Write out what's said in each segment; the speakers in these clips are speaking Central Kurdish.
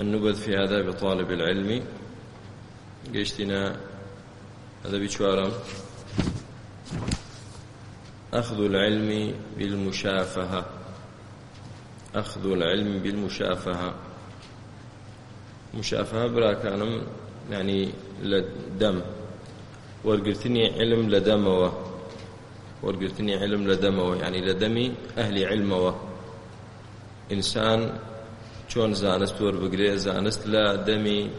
النبذ في آداب طالب العلم قشتنا هذا بشوارم أخذ العلم بالمشافهة أخذ العلم بالمشافهة مشافهة براكانم يعني لدم وەرگرتنی علم لە دەمەوە وەرگرتنی علم لە دەمەوە یعنی لە دەمی ئەهلی علمەوە ئینسان چۆن زانست وەربگرێت زانست لە دەمی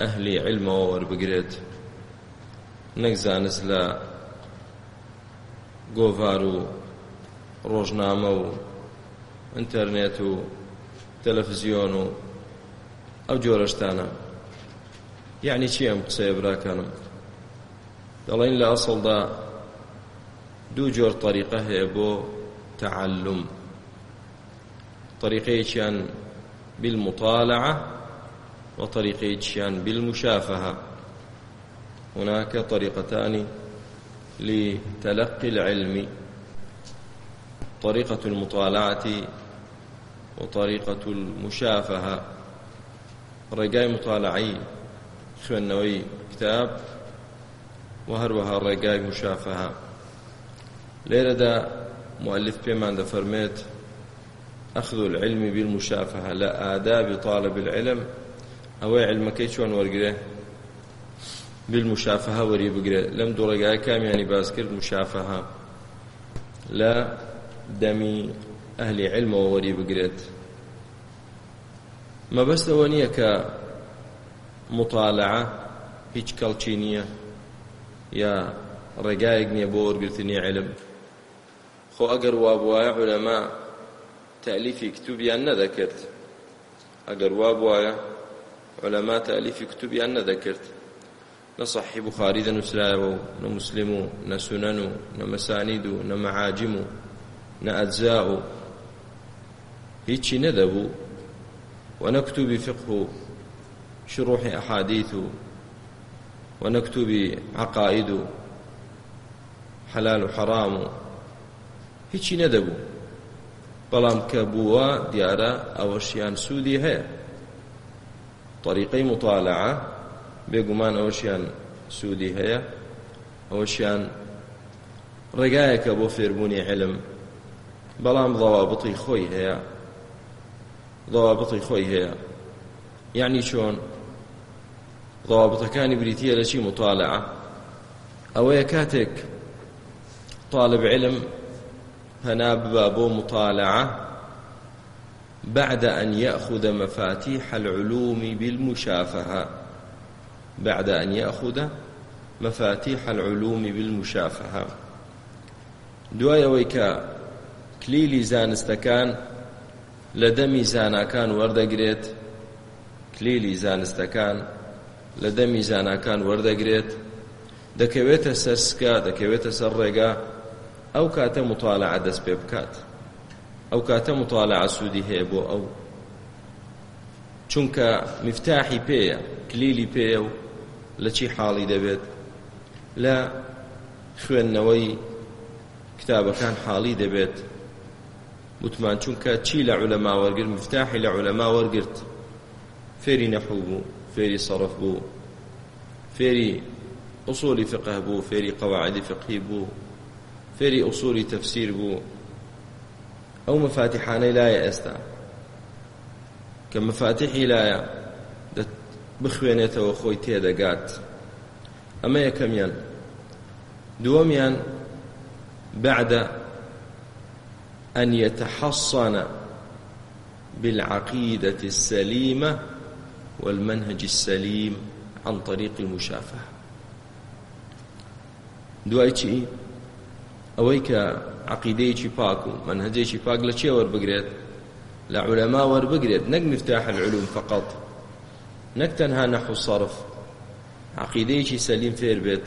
ئەهلی علمەوە وەربگرێت نەک زانست لە گۆڤار و ڕۆژنامە و ئینتەرنێت و تەلەڤزیۆن و ئەو جۆرە شتانە یعنی چی ئەم قسەیە براکەنم دەڵێن لە ئەسڵدا دوو جۆر طریقە هەیە بۆ تەعلم طریقەیەکیان بالمطالعة وطريقة شيان بالمشافهة هناك طريقتان لتلقي العلم طريقة المطالعة وطريقة المشافهة ڕێگای مطالعی خوێندنەوەی کتاب و هەروەها ڕێگای مشافەها لێرەدا مؤلف پێمان دەفەرمێت أخذ العلم بالمشافهة لا آداب طالب العلم أو علم كيشون ورقره بالمشافهة وري بقره لم درقا كام يعني باسكر مشافهة لا دمي أهل علم ووري بقرت ما بس ونية كمطالعة هیچ کەڵچی نییە یا ڕێگایەک نییە بۆ وەرگرتنی علم خۆ ئەگەر وابواە عولەما تەلیفی کتوبیان نەدەکرد ئەگەر وا بواە عەلەما تەلیفی کتوبیان نەدەکرد نە صەحی بخاری دەنووسرایەوە و نە مسلم و نە سونەن و نە مەسانید و نە مەعاجم و نە ئەجزا و هیچی نەدەبوو و نە کتوبی فقه و شروحی ئەحادیث و و نە کتوبی عەقاید و حەلال و حەرام و هیچی نەدەبوو بەڵام کە بووە دیارە ئەوەشیان سوودی هەیە طریقەی مطالعە بێگومان ئەوەشیان سوودی هەیە ئەوەشیان ڕێگایەکە بۆ فێربوونی علم بەڵام ضەوابڵی خۆی هەیە ضەوابڵی خۆی هەیە یعنی چۆن ضەوابڵەکانی بریتیە لە چی مطالعە ئەوەیە کاتێک طالب علم پەنا ببە بۆ مطالعە بعد أن يأخذ مفاتيح العلوم بالمشافهة بعد أن يأخذ مفاتيح العلوم بالمشافهة دوای ئەوەی کە کلیلی زانستەکان لە دەمی زاناکان وەردەگرێت کلیلی زانستەکان لە دەمی زاناکان وەردەگرێت دەکەوێتە سەرسکە دەکەوێتە سەر ڕێگا ئەو کاتە مطالعە دەست پێ بکات ئەو کاتە مطالعە سوودی هەیە بۆ ئەو چونکە مفتاحی پێیە کلیلی پێیە و لە چی حاڵی دەبێت لە خوێندنەوەی کتابەکان حاڵی دەبێت وتمان چونکە چی لە عولەما وەرگرت مفتاحی لە عولەما وەرگرت فێری نەحوو بوو فێری سەرف بوو فێری ئوسولی فقه بوو فێری قەواعدی فقهی بوو فێری ئوسوری تەفسیر بوو ئەو مەفاتیحانەی لایە ئێستا کە مەفاتیحی لایە بخوێنێتەوە خۆی تێدەگات ئەمە یەکەمیان دووەمیان بعد أن يتحصن بالعقيدة السليمة والمنهج السليم عن طريق المشافهة دوای چی ئەوەی کە عقیدەیەکی پاک و منهجێکی پاک لە چێ وەربگرێت لە عولەما وەربگرێت نەک مفتاح العلوم فقط نەک تەنها نەحو صرف عقیدەیەکی سەلیم فێر بێت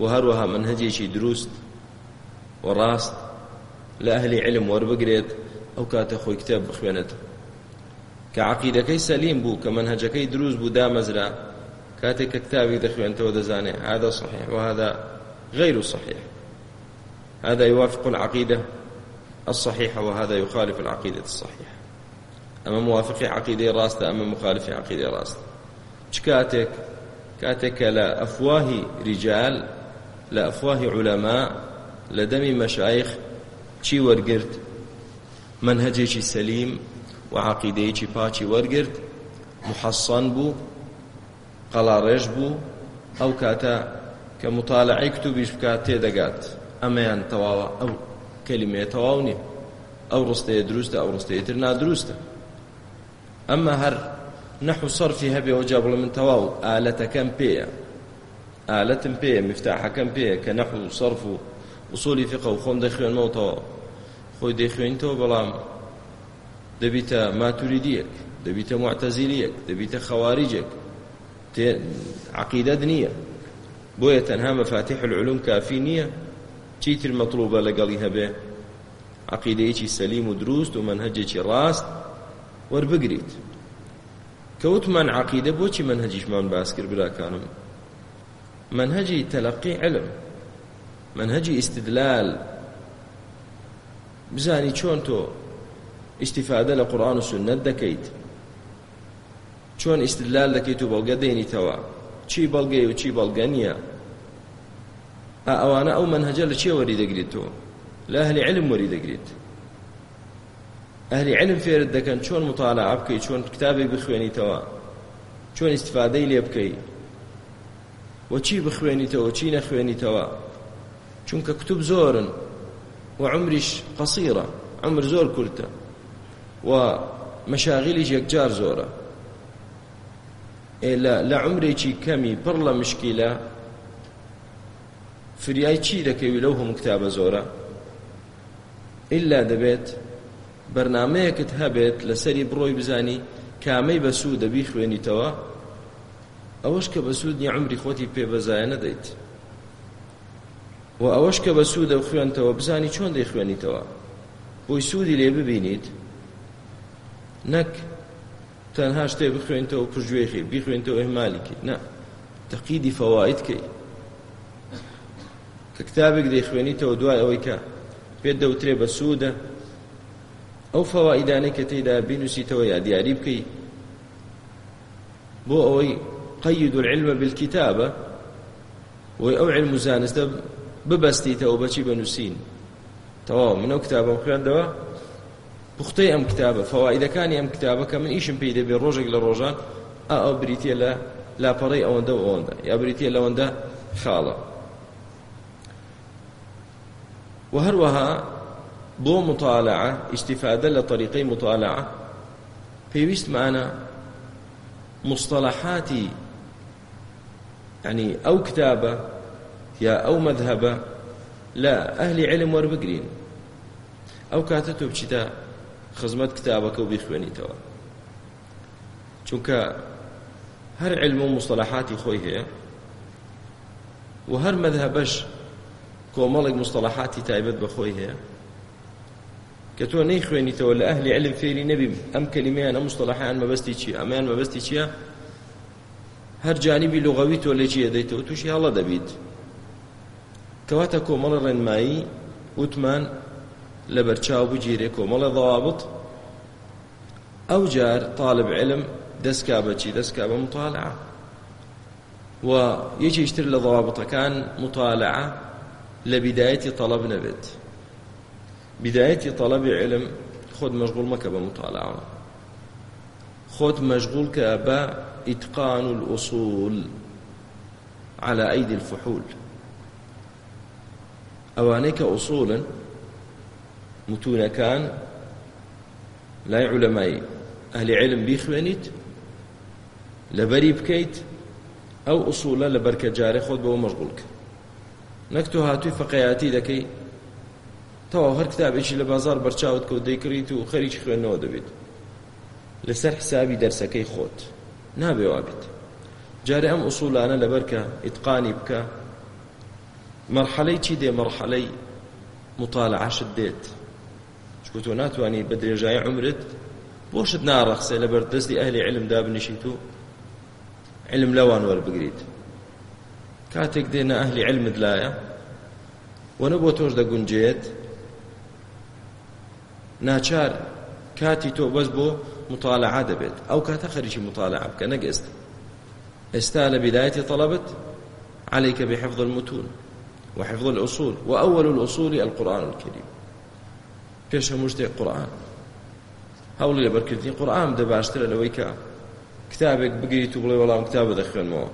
و هەروەها منهجێکی دروست و ڕاست لە ئەهلی علم وەربگرێت ئەو کاتە خۆی کتێب بخوێنێت کە عقیدەکەی سەلیم بوو کە منهجەکەی دروست بوو دامەزرا کاتێک کە کتابی دەخوێنتەوە دەزانێت هذا صحیح و هذا غير صحيح هذا يوافق العقيدة الصحيحة وهذا يخالف العقيدة الصحيحة أما موافق عقيدة راستة أما مخالف عقيدة راستة شكاتك كاتك لا أفواه رجال لا أفواه علماء لدم مشايخ چی وەرگرت منهجێکی سەلیم و عقیدەیەکی پاچی وەرگرت محەسەن بوو قەڵاڕێژ بوو ئەو کاتە کە مطالعی کتوبیش بکات تێدەگات ئەمەیان تەواوە ئەو کەلیمێ تەواو نییە ئەو ڕستەیە دروستە ئەو ڕستەیەتر نادروستە ئەمە هەر نەحو سەرفی هەبێەوە جا بڵێ من تەواو ئالەتەکەم پێیە ئالەتم پێیە مفتاحەکەم پێیە کە نەحو سەرف و وسولی فقە و خۆم دەخوێنمەوە تەواو خۆی دەخوێنیتەوە بەڵام دەبیتە ماتوریدیەک دەبیتە معتەزیلیەک دەبیتە خەواریجێک عقیدەت نییە بۆیە تەنها مەفاتیح العلوم کافی نییە چیتر مەطلوبە لەگەڵی هەبێ عقیدەیەکی سەلیم و دروست و منهەجێکی ڕاست وەربگریت کەوتمان عقیدە بۆچی منهەجیشمان باس کرد براکانم منهجی تەلەقی علم منهجی استدلال بزانی چۆن تۆ استفادە لە قورآن و سنت دەکەیت چۆن استدلال دەکەیت و بەڵگە دێنیتەوە چی بەڵگەی و چی بەڵگە نییە ئەوانە ئەو منهجە لە چێ وەری دەگریتەوە لە هەلی علم وەری دەگریت ئەهلی علم فێرت دەکەن چۆن مطالعە بکەی چۆن کتابێک بخوێنیتەوە چۆن استفادەی لێ بکەی و چی بخوێنیتەوە چی نەخوێنیتەوە چونکە کتوب زۆرن و عمریش قەسیرە عمر زۆر کورتە و مەشاغلیش یەکجار زۆرە لە عمرێکی کەمی پڕ لە مشکیلە فریای چی دەکەوی لەو هەموو کتابە زۆرە ئللا دەبێت بەرنمەیەکت هەبێت لەسەری بڕۆی بزانی کامەی بەسوود دەبی خوێنیتەوە ئەوەش کە بەسوودنی عمری خۆتی پێبەزایە نەدەیت و ئەوەش کە بەسوود دە خوێنتەوە بزانی چۆن دەی خوێنیتەوە بۆی سوودی لێ ببینیت نەک تەنها شتێ بخوێنتەوە پژێخی بیخوێنتەوە ئێمالیکی نە تەقیدی فەوائیت کەی کە کتابێک دەیخوێنیتەوە دوای ئەوەی کە پێت دەوترێ بە سوودە ئەو فەوائیدانەی کە تێیدا بینووسیتەوە یا دیاری بکەیت بۆ ئەوەی قەید العلمە بالکتابە وەی ئەو علم و زانستە ببەستیتەوە بەچی بنووسین تەواو من ئەو کتابم خوێندەوە پوختەی ئەم کتابە فەوائیدەکانی ئەم کتابە کە من ئیشم پێی دەبێ ڕۆژێک لە ڕۆژان ئا ئەو بریتە لە لاپەڕی ئەوەندە و ئەوەندە یا بریتە لەوەندە خاڵە وهروها بو مطالعة استفادة لطريقي مطالعة پێویست مانە مصطلحاتی يعني ئەو کتابە یا ئەو مذهبە لە ئەهلی علم وەربگرین ئەو کاتە تۆ بچیتە خزمەت کتابەکە و بیخوێنیتەوە چونکە هەر علم و مصطلحاتی خۆی هەیە و هەر مذهبەش کۆمەڵێک مستەلاحاتی تایبەت بەخۆی هەیە کە تۆ نەیخوێنیتەوە لە ئەهلی علم فێری نەبی ئەم کەلیمەیان ئەم مستەلاحیان مەبەستی چی ئەمیان مەبەستی چییە هەر جانیبی لغەوی تۆ لە چیە دەیتەوە تووشی هەڵە دەبیت کەواتە کۆمەڵە ڕێنمایی وتمان لە بەرچاو بگیرێ کۆمەڵە ضوابط ئەو جار طالب علم دەستکا بەچی دەستکا بە مطالعە و یەکیشتر لە ضوابطەکان مطالعە لبداية طلب نبت بداية طلب علم خود مشغول مكة بمطالعة خود مشغول كأبا إتقان الأصول على أيدي الفحول أوانيك أصولا متونة كان لا علماء أهل علم بيخوانيت لبري بكيت ئەو ئوسولە لە بەرکە جارێ خۆت بەوە مەشغولکە نەک تۆ هاتووی فقەیاتی دەکەی تەوا هەر کتابێکی لە بازار بەرچاوت کەوت دەیکڕیت و خەریکی خوێنەوە دەبێت لەسەر حسابی دەرسەکەی خۆت نابێ وابیت جارە ئەم ئوسولانە لەبەرکە ئیتقانی بکە مەرحەلەی چی دێ مەرحەلەی مطالعەشت دێت چکو تۆ ناتوانانی بە درێژای عمرت بۆشت ناڕەخسێ لەبەردەستی ئەهلی علمدا بنیشیت و علم لەوان وەربگریت کاتێک دێنە ئەهلی علمت لایە وەنە بۆ تۆش دەگونجێت ناچار کاتی تۆ بەس بۆ مطالعە دەبێت ئەو کاتە خەریکی مطالعە بکە نەگەست ئێستا لە بداية طلبت عليك بحفظ المتون وحفظ الأصول وأول الأصول القرآن الكريم پێش هەموو شتێک قورآن هەوڵی لە بەرکردنی قورآن دە باشترە لەوەی کە کتابێک بگریت و بڵێ وەڵام کتابە دەخوێنمەوە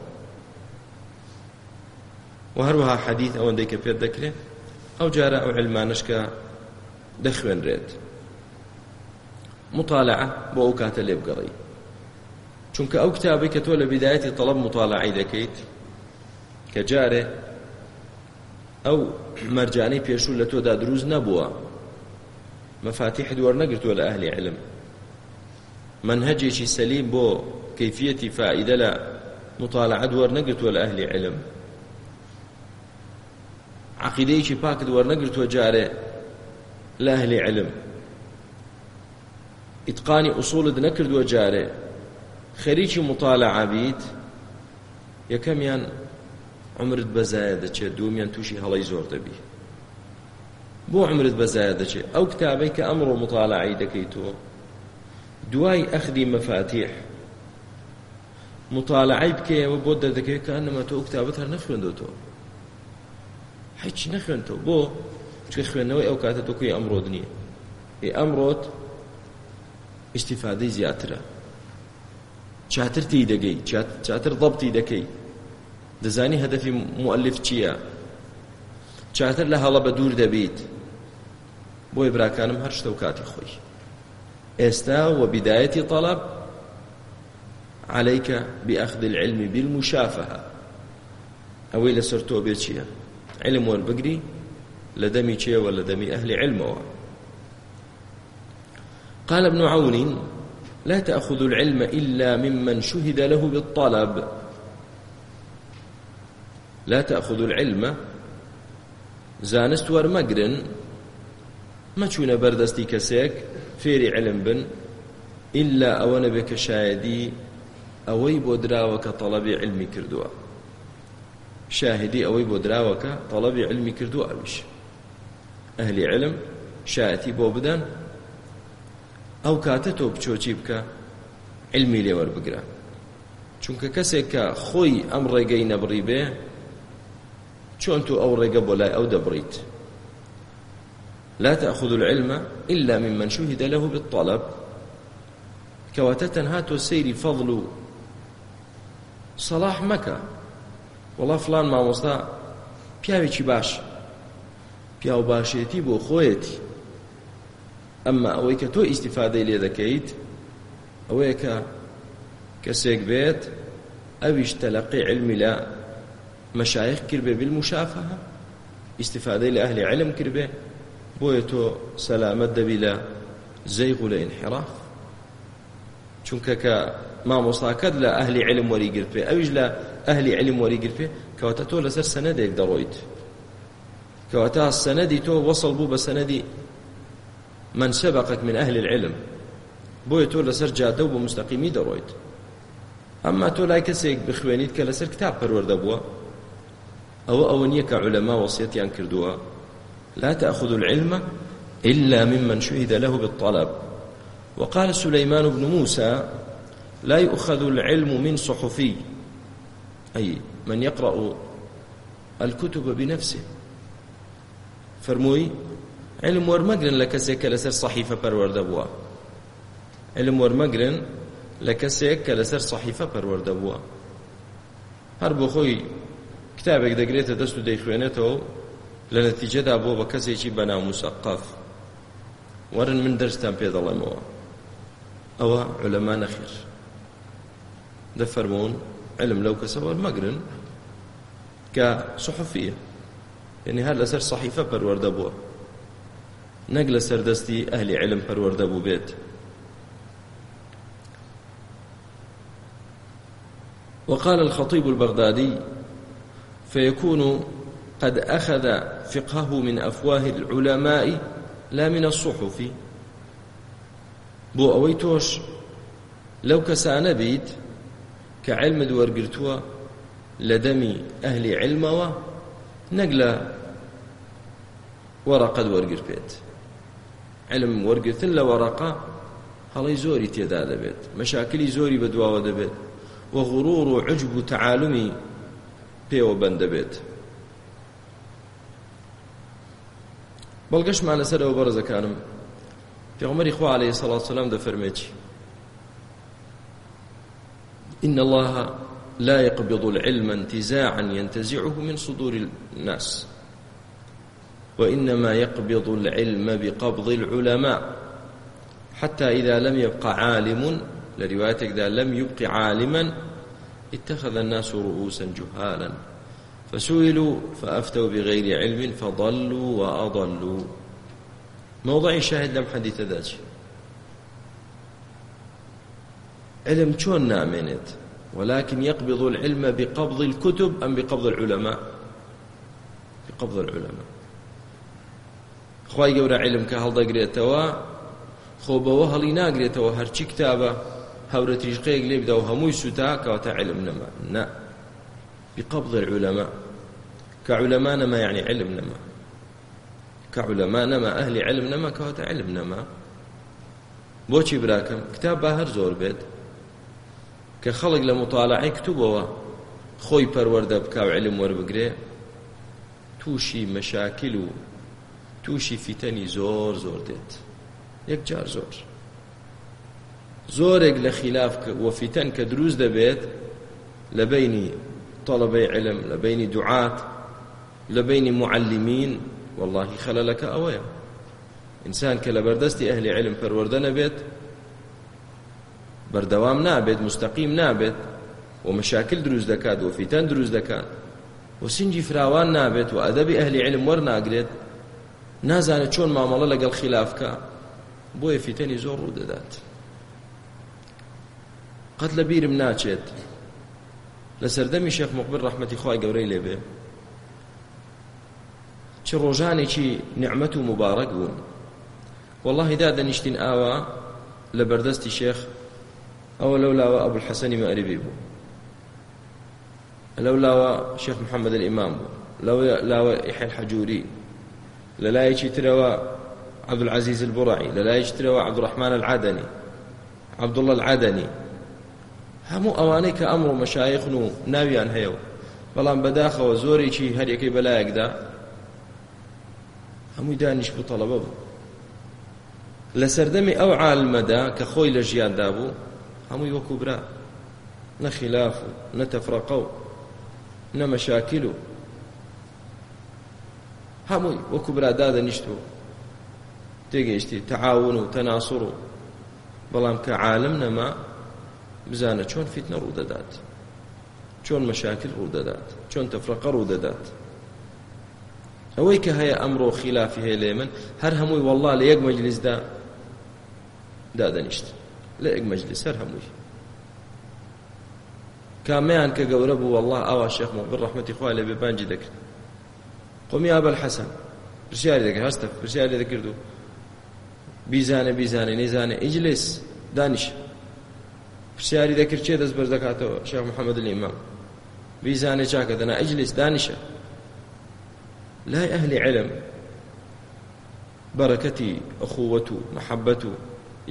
و هەروەها حەدیث ئەوەندەی کە پێت دەکرێت ئەو جارە ئەو علمانش کە دەخوێنرێت مطالعە بۆ ئەو کاتە لێ بگەڕی چونکە ئەو کتابی کە تۆ لە بیدایەتی تەڵب مطالعی دەکەیت کە جارێ ئەو مەرجانەی پێشوو لە تۆدا دروست نەبووە مەفاتیح وەرنەگرتووە لە ئەهلی علم منهجێکی سەلیم بۆ کەیفیەتی فائیدە لە مطالعە وەرنەگرتووە لە ئەهلی علم عقیدەیەکی پاکت وەرنەگرتووە جارێ لە ئەهلی علم ئیتقانی ئوسوڵت نەکردووە جارێ خەریکی مطالعە بیت یەکەمیان عمرت بەزایە دەچێت دومیان تووشی هەڵی زۆر دەبی بۆ عمرت بەزایە دەچێت ئەو کتابەی کە ئەمڕۆ مطالعی دەکەیت تۆ دوای ئەخدی مەفاتیح مطالعی بکەیەوە بۆ دەردەکەوێت کە ئەنەمە تۆ کتابەت هەر نەخوێندەوە تۆ هیچی نەخوێنتەوە بۆ چکە خوێندنەوەی ئەو کاتە تۆکوی ئەمڕۆ نییە ئێ ئەمڕۆت ئیسیفادەی زیاترە چاترتی دەگەی چاتر ضبطی دەکەی دەزانی هەدەفی مؤلف چییە چاتر لە هەڵە بە دوور دەبیت بۆی براکانم هەر شتە و کاتی خۆی ئێستا و بدایەتی طلب عليك بأخذ العلم بالمشافهة ئەوەی لەسەر تۆ بێ چییە علم وان بگری لدمي چه ولا دمي أهل علم وان. قال ابن عون لا تأخذ العلم إلا ممن شهد له بالطلب لا تأخذ العلم زانست ورمقرن ما چونە بەردەستی کەسێک فێری علم بن ئللا ئەوە نەبێ کە شایدی ئەوەی بۆ دراوە کە تەڵەبی علمی کردووە شاهدی ئەوەی بۆ دراوەکە تەڵەبی علمی کردو ئەویش ئەهلی علم شایەتی بۆ بدەن ئەو کاتە تۆ بچۆچی بکە علمی لێوە بگرە چونکە کەسێک کە خۆی ئەم ڕێگەی نەبڕی بێ چۆن تو ئەو ڕێگە بۆ لای ئەو دەبڕیت لا تأخذ العلم إلا ممن شهد له بالطلب کەواتە تەنها تۆ سەیری فەضل و سەلاح مەکە وڵا فلان مامۆستا پیاوێکی باش پیاو باشێتی بۆ خۆیەتی ئەمما ئەوەی کە تۆ ئیسیفادەی لێ دەکەیت ئەوەیە کە کەسێک بێت ئەویش تەلقی علمی لە مەشایخ کردبێ بالمشافەها ئیسیفادەی لە ئەهلی علم کردبێ بۆیە تۆ سەلامەت دەبی لە زەیغ و لە ئینحراف چونکە کە مامۆستاکەت لە ئەهلی علم وەریگرت پێ ئەویش لە ئەهلی علم وەریگرت پێ کەواتە تۆ لەسەر سەنەدێک دەڕۆیت کەواتە سەنەدی تۆ وەسڵ بوو بە سەنەدی من سبقك من أهل العلم بۆیە تۆ لەسەر جادە و بە مستەقیمی دەڕۆیت ئەمما تۆ لای کەسێک بخوێنیت کە لەسەر کتاب پەروەەردە بووە ئەوە ئەوە نییە کە علەما وەسیەتیان کردووە لا تأخذ العلم إلا ممن شهد له بالطلب وقال سليمان بن موسى لا يؤخذ العلم من صحفي أي من يقرأ الكتب بنفسه فرموي علم ورمقرن لكسيك لسر صحيفة بروردبوا علم ورمقرن لكسيك لسر صحيفة بروردبوا هر بخوي کتابێک دەگرێتە دەست و دەیخوێنێتەوە لە نەتیجەدا بۆ بە کەسێکی بەناو مسەقف وەرن من دەرستان پێ دەڵێمەوە ئەوە علەما نەخیر دەفەرمونون علم لەو کەسەوە مەگرن کە سحفیە یعنی هەر لەسەر صحیفە پەروەەردە بووە نەک لە سەردەستی ئەهلی علم پەروەەردە بوو بێت وقال الخطيب البغدادي فيكون قد أخذ فقهه من أفواه العلماء لا من الصحف بو أويتوش لو كسان بيت کە علمت وەرگرتووە لە دەمی ئەهلی علمەوە نەک لە وەڕقەت وەرگرپێت علم وەرگتن لە وەڕقا هەڵی زۆری تێدا دەبێت مەشاکلی زۆری بەدواوە دەبێت وە غڕور و عجب و تەعاالمی پێوە بەند دەبێت بەڵگەشمان لەسەرەوە بەرزەکانم پێغمەری خوا عليه سەڵات سلام دەفەرمێکی إن الله لا يقبض العلم انتزاعا ينتزعه من صدور الناس وإنما يقبض العلم بقبض العلماء حتى إذا لم يبق عالم لروايتك إذا لم يبق عالما اتخذ الناس رؤوسا جهالا فسئلوا فأفتوا بغير علم فضلوا وأضلوا موضع شاهد لم حديث ذاته علم چۆن نامێنێت ولكن يقبض العلم بقبض الكتب أم بقبض العلماء بقبض العلماء خی گەورە علم کە هەڵدەگرێتەوە خۆ بەوە هەڵی ناگرێتەوە هەرچی کتابە هەورە تیشقەیەک لێ بدە و هەمووی سوتا کەواتە علم نەما نه بقبض العلماء كعلماء نما يعني علم نما كعلماء نما أهل علم نما كوات علم نما بۆچی براکەم کتاب با هەر زۆر بێت کە خەڵک لە مطالعی کتوبەوە خۆی پەروەەردە بکاو علم وەربگرێ تووشی مەشاکل و تووشی فیتەنی زۆر زۆر دێت یەکجار زۆر زۆرێک لە خلاف وە فیتەن کە دروست دەبێت لە بینی طلبەی علم لە بینی دوعات لە بینی معلمین والله خەلەلەکە ئەوەیە ئینسان کە لە بەردەستی ئەهلی علم پەروەەردە نەبێت بەردەوام نابێت مستەقیم نابێت و مشاکل دروست دەکات و فیتەن دروست دەکات و سنجی فراوان نابێت و ئەدەبی ئەهلی علم وەرناگرێت نازانێت چۆن مامەڵە لەگەڵ خلافکە بۆیە فیتەنی زۆر ڕوو دەدات قەت لە بیرم ناچێت لە سەردەمی شێخ مقبر ڕەحمەتی خی گەورەی لێبێ چ ڕۆژانێکی نعمەت و مبارەک بوون واللهی دادەنیشتین ئاوا لە بەردەستی شێخ ئەوە لەو لاوە ئەبول حەسەنی مەعربی بوو لەو لاوە شێخ محەممەد ئیمام بوو لەو لاوە ئیحل حەجووری لە لایەکی ترەوە عەبدولعەزیز البوڕعی لە لایەکی ترەوە عەبدوڕەحمان العادەنی عەبدوڵڵە العادەنی هەموو ئەوانەی کە ئەمڕۆ مەشایخن و ناویان هەیەەوە بەڵام بەداخەوە زۆرێکی هەرەکەی بەلایەکدا هەمووی دانیش بوو تەڵەبە بوو لە سەردەمی ئەو عالمەدا کە خۆی لە ژیاندا بوو هەمووی وەکو برا نەخلاف و نەتەفرەقە و نەمەشاکیل و هەمووی وەکو برادادە نیشت و تێگەیشتی تەعاون و تەناسوڕ و بەڵام کە عالم نەما بزانە چۆن فیتنە ڕوو دەدات چۆن مەشاکل ڕوو دەدات چۆن تەفرەقە ڕوو دەدات ئەوەی کە هەیە ئەمڕۆ خلافی هەیە لێ من هەر هەمووی وەڵا لە یەک مەجلیسدا دادەنیشت لە یەک مەجلی سەر هەمووی کامیان کە گەورە بوو والله ئاوا شێخ مەبر ڕەحمەتی خوا لە بێبانجی دەکرد قومی ئابل حەسەن پرسیاری دەکرد هەستە پرسیاری دەکرد و بیزانە بیزانە نێزانە ئیجلیس دانیش پرسیاری دەکرد چێ دەست بەر دەکاتەوە شێخ محەممەد ئیمام بیزانە چاکە دەنا ئەجلیس دانیشە لای ئەهلی علم بەرەکەتی ئەخووەت و محەبەت و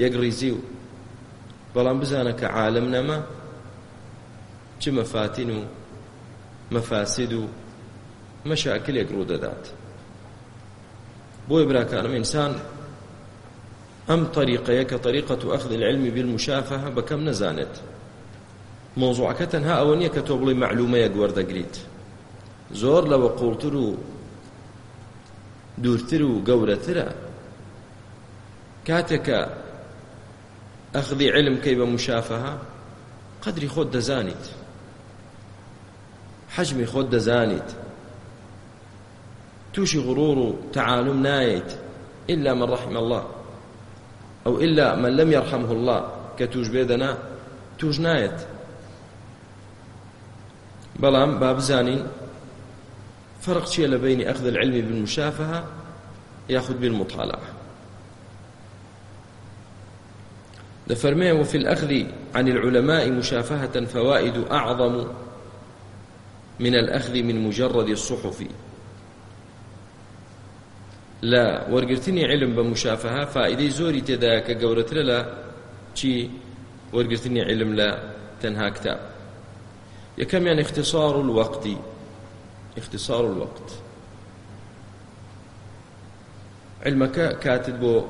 یەک ریزی و بەڵام بزانە کە عالم نەما چ مەفاتین و مەفاسد و مەشاکلێک ڕوودەدات بۆی براکانم ئینسان ئەم طریقەیە کە طریقەت و ئەخذ العلمی بالمشافهە بەکەم نەزانێت مۆزوعەکە تەنها ئەوە نییە کە تۆ بڵی معلومەیە گوەردەگریت زۆر لەوە قوڵتر و دوورتر و گەورەترە کاتێکە ئەخدی علم کەی بە مشافەها قدری خۆت دەزانیت حجمی خۆت دەزانیت تووشی غرور و تعالم نایت إلا من رحم الله أو إلا من لم يرحمه الله كتوش بيدنا توش نایت بەڵام با بزانین فرق چیە لە بینی ئەخذ العلم بالمشافهة ياخذ بالمطالعة لفرمي وفي الأخذ عن العلماء مشافهة فوائد أعظم من الأخذ من مجرد الصحف لا ورقرتني علم بمشافهة فائدة زوري تذاك قورت لا شي ورقرتني علم لا تنها كتاب يكم يعني اختصار الوقت اختصار الوقت علمك كاتب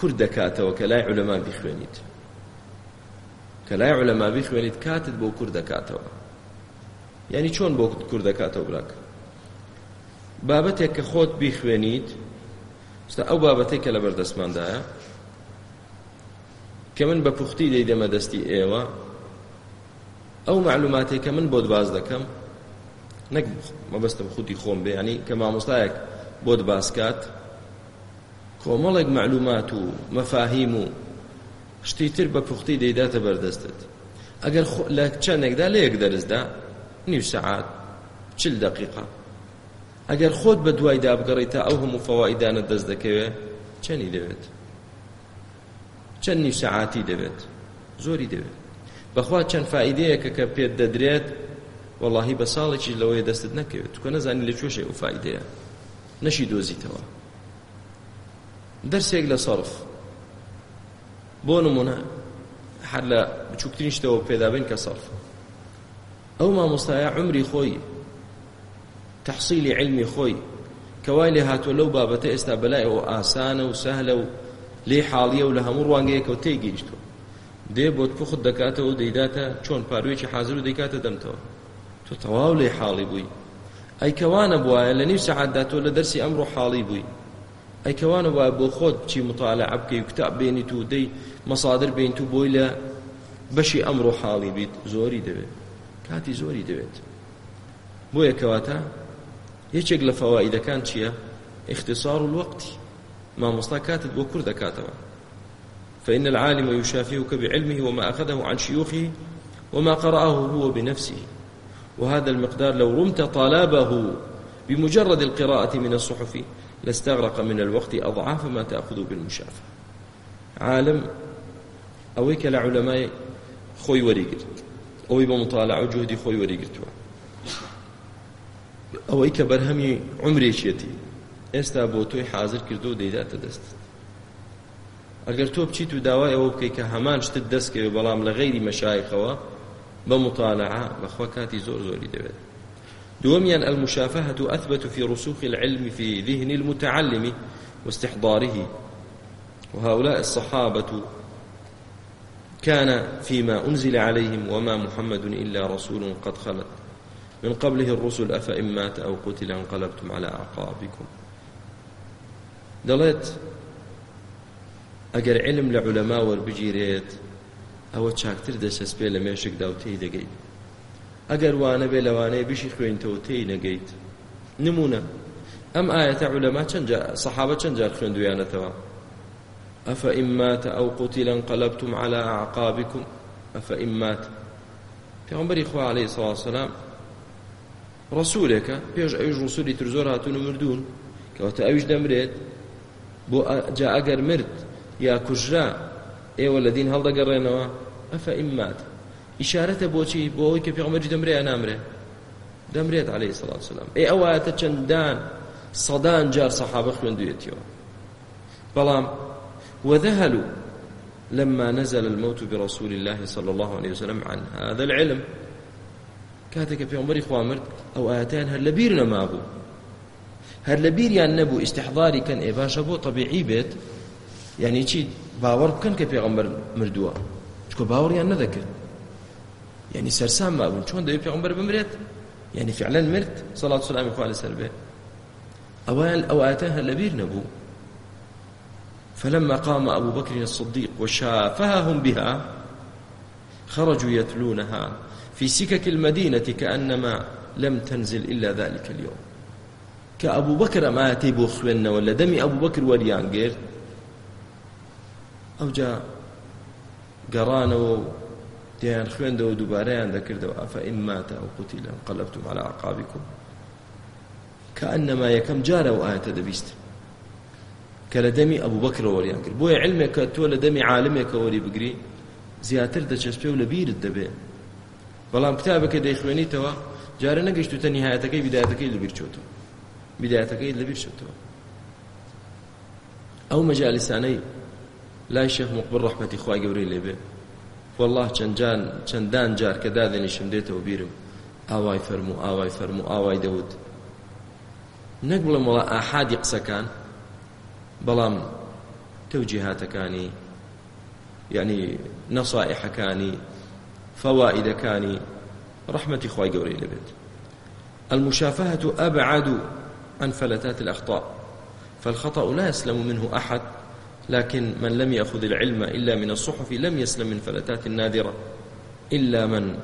کورد دەکاتەوە کە لای عولەما بخوێنیت کە لای عولەما بخوێنیت کاتت بۆ کورد دەکاتەوە یعنی چۆن بۆ کورد دەکاتەوە براک بابەتێک کە خۆت بیخوێنیت ستا ئەو بابەتێک کە لە بەردەستماندایە کە من بە پوختی دەیدەمە دەستی ئێوە ئەو معلوماتێک کە من بۆت باز دەکەم نەک مەبەستە خودی خۆم بێ ینی کە مامۆستایەک بۆت باسکات کۆمەڵێک معلومات و مەفاهیم و شتی تر بە پوختی دەیداتە بەردەستت ئەگەر لە چەندێکدا لە یەک دەرزدا نیو سعات چل دقیقا ئەگەر خۆت بە دوای دابگەڕیت تا ئەو هەموو فەوائدانە دەست دەکەوێت چەندی دەوێت چەند نیو سعاتی دەبێت زۆری دەوێت بەخوا چەند فائیدەیەکە کە پێت دەدرێت وەڵاهی بە ساڵێکی لەوەی دەستت نەکەوێت تو کە نەزانی لە چێشێ و فائیدەیە نەشی دۆزیتەوە دەرسێک لە سەرف بۆ نمونە هەر لە بچووکترین شتەوە پێدابین کە سەرف ئەو مامۆستایە عمری خۆی تحصیلی علمی خۆی کەوای لێ هاتووە لەو بابەتە ئێستا بەلای ئەو ئاسانە و سەهلە و لێ حاڵیە و لە هەموو ڕوانگەیەکەوە تێگەیشتوە دێ بۆت پخت دەکاتەوە و دەیداتە چۆن پاروێکی حاضر و دەیکاتە دەمتەوە تۆ تەواو لێ حاڵی بووی ئەیکەوانە بواە لە نیو سەعاتدا تۆ لە دەرسی ئەمڕۆ حاڵی بووی ئەیکەوانە وایە بۆ خۆت بچی مطالع بکەی کتاب بێنیت و دەی مەسادر بین تو بۆی لە بەشی ئەمڕۆ حاڵی بیت زۆری دەوێت کاتی زۆری دەوێت بۆ یەکەواتە یەکێک لە فەوائیدەکان چییە اختصار الوقتی مامۆستا کاتت بۆ کوور دەکاتەوە فإن العالم يشافهك بعلمه وما أخذه عن شيوخه وما قرأه هو بنفسه وهذا المقدار لو رمت طلبه بمجرد القراءة من الصحف لاستغرق من الوقت أضعاف ما تأخذ بالمشافة عالم ئەوەی کە لە علەمای خۆی وەریگرت ئەوەی بە مطالع و جهدی خۆی وەریگرتووە ئەوەی کە بەرهەمی عمرێکێتی ئێستا بۆ تۆی حاضر کردو و دەیداتە دەست ئەگەر تۆ بچیت و داوای ئەوە بکەی کە هەمان شتت دەستکەوێ بەڵام لە غەیری مەشایخەوە بە مطالعە بەخوا کاتی زۆر زۆری دەوێت دوميا المشافهة أثبت في رسوخ العلم في ذهن المتعلم واستحضاره وهؤلاء الصحابة كان فيما أنزل عليهم وما محمد إلا رسول قد خلت من قبله الرسل أفإن مات أو قتل انقلبتم على أعقابكم دەڵێت ئەگەر علم لە عولەما وەربگیرێت ئەوە چاکتر دەسەس پێ لە مێشکدا و تێی دەگەیت ئەگەر وانە بێ لەوانەیە بشی خوێنتەوە تێی نەگەیت نمونە ئەم ئاەتە علەما چەند سەحابە چەند جار خوێندویانەتەوە ئەفەئین ماتە ئەو قوتیل انقەلەبتم على عقابکم ئەفەئین مات پێغەمبەری خوا عەلەیهی سڵاو سەلام ڕسوولێکە پێش ئەویش ڕسوولی تر زۆر هاتون و مردوون کەواتە ئەویش دەمرێت بۆ جا ئەگەر مرد یا کوژرا ئێوە لە دین هەڵدەگەڕێنەوە ئەفەئین ماتە ئشارەتە بۆچی بۆ ئەوی کە پێغمەری دەمرێ نامرێ دەمرێت عليه سلام سلام ئێ ئەوایەتە چەندان سەدان جار سەحابە خوێندوێتیەوە بەڵام وەذەهلو لما نزل الموت برسول الله صلى الله عليه وسلم عن هذا العلم كاتك في عمري خوامرد أو آتان هل لبير ما أبو هل لبير يعني نبو استحضاري كان إباشا بو طبيعي بيت يعني چی باور بکەن کە پێغەمبەر مردووە چکۆ باوەڕیان نەدەکرد ینی سەرسام مابوون چۆن دەوێت پێغمبەر بمرێت ینی فعلا مرد سەڵات سلامی خوا لەسەر بێ ئەوان ئەو ئاەتە هەر لەبیر نەبوو فلما قام أبو بكر الصديق وشافههم بها خرجوا يتلونها في سكك المدينة كأنما لم تنزل إلا ذلك اليوم كأبو بكر ما يتيبو خوينا ولا دمي أبو بكر وريان قير أو جاء قرانا تیان خوێندەوە دووبارەیان دەکردەوە ئافە ئیمماتە ئەو قوتی لەم قەلبتم على عقابكم کەئەنەما یەکەم جارە و ئاەتە دەبیست کە لە دەمی ئەبوو بەکرە وەریان کرد بۆیە علمێکە تۆ لە دەمی عالمێکە وەری بگری زیاتر دەچەسپێ و لە بیرت دەبێ بەڵام کتابەکە دەیخوێنیتەوە جارە نەگەشتوتە نهایەتەکەی بیدایەتەکەی لەبیر چۆتەوە بیدایەتەکەی لەبیر شێتەوە ئەو مەجالیسانەی لای شێخ مقبر ڕەحمەتی خوای گەورەی لێبێ والله چەندجان چەندان جار کە دادەنیشم دێتەوە بیرم ئاوای فەرمو ئاوای فەرمو ئاوای دەوت نەک بڵم وڵە ئاحادی قسەکان بەڵام تەوجیهاتەکانی یعنی نەسائحەکانی فەوائیدەکانی ڕەحمەتی خی گەورەی لەبێت المشافهة أبعد عن فلتات الأخطاء فالخطأ لا يسلم منه أحد لكن من لم يأخذ العلم إلا من الصحف لم يسلم من فلتات النادرة إلا من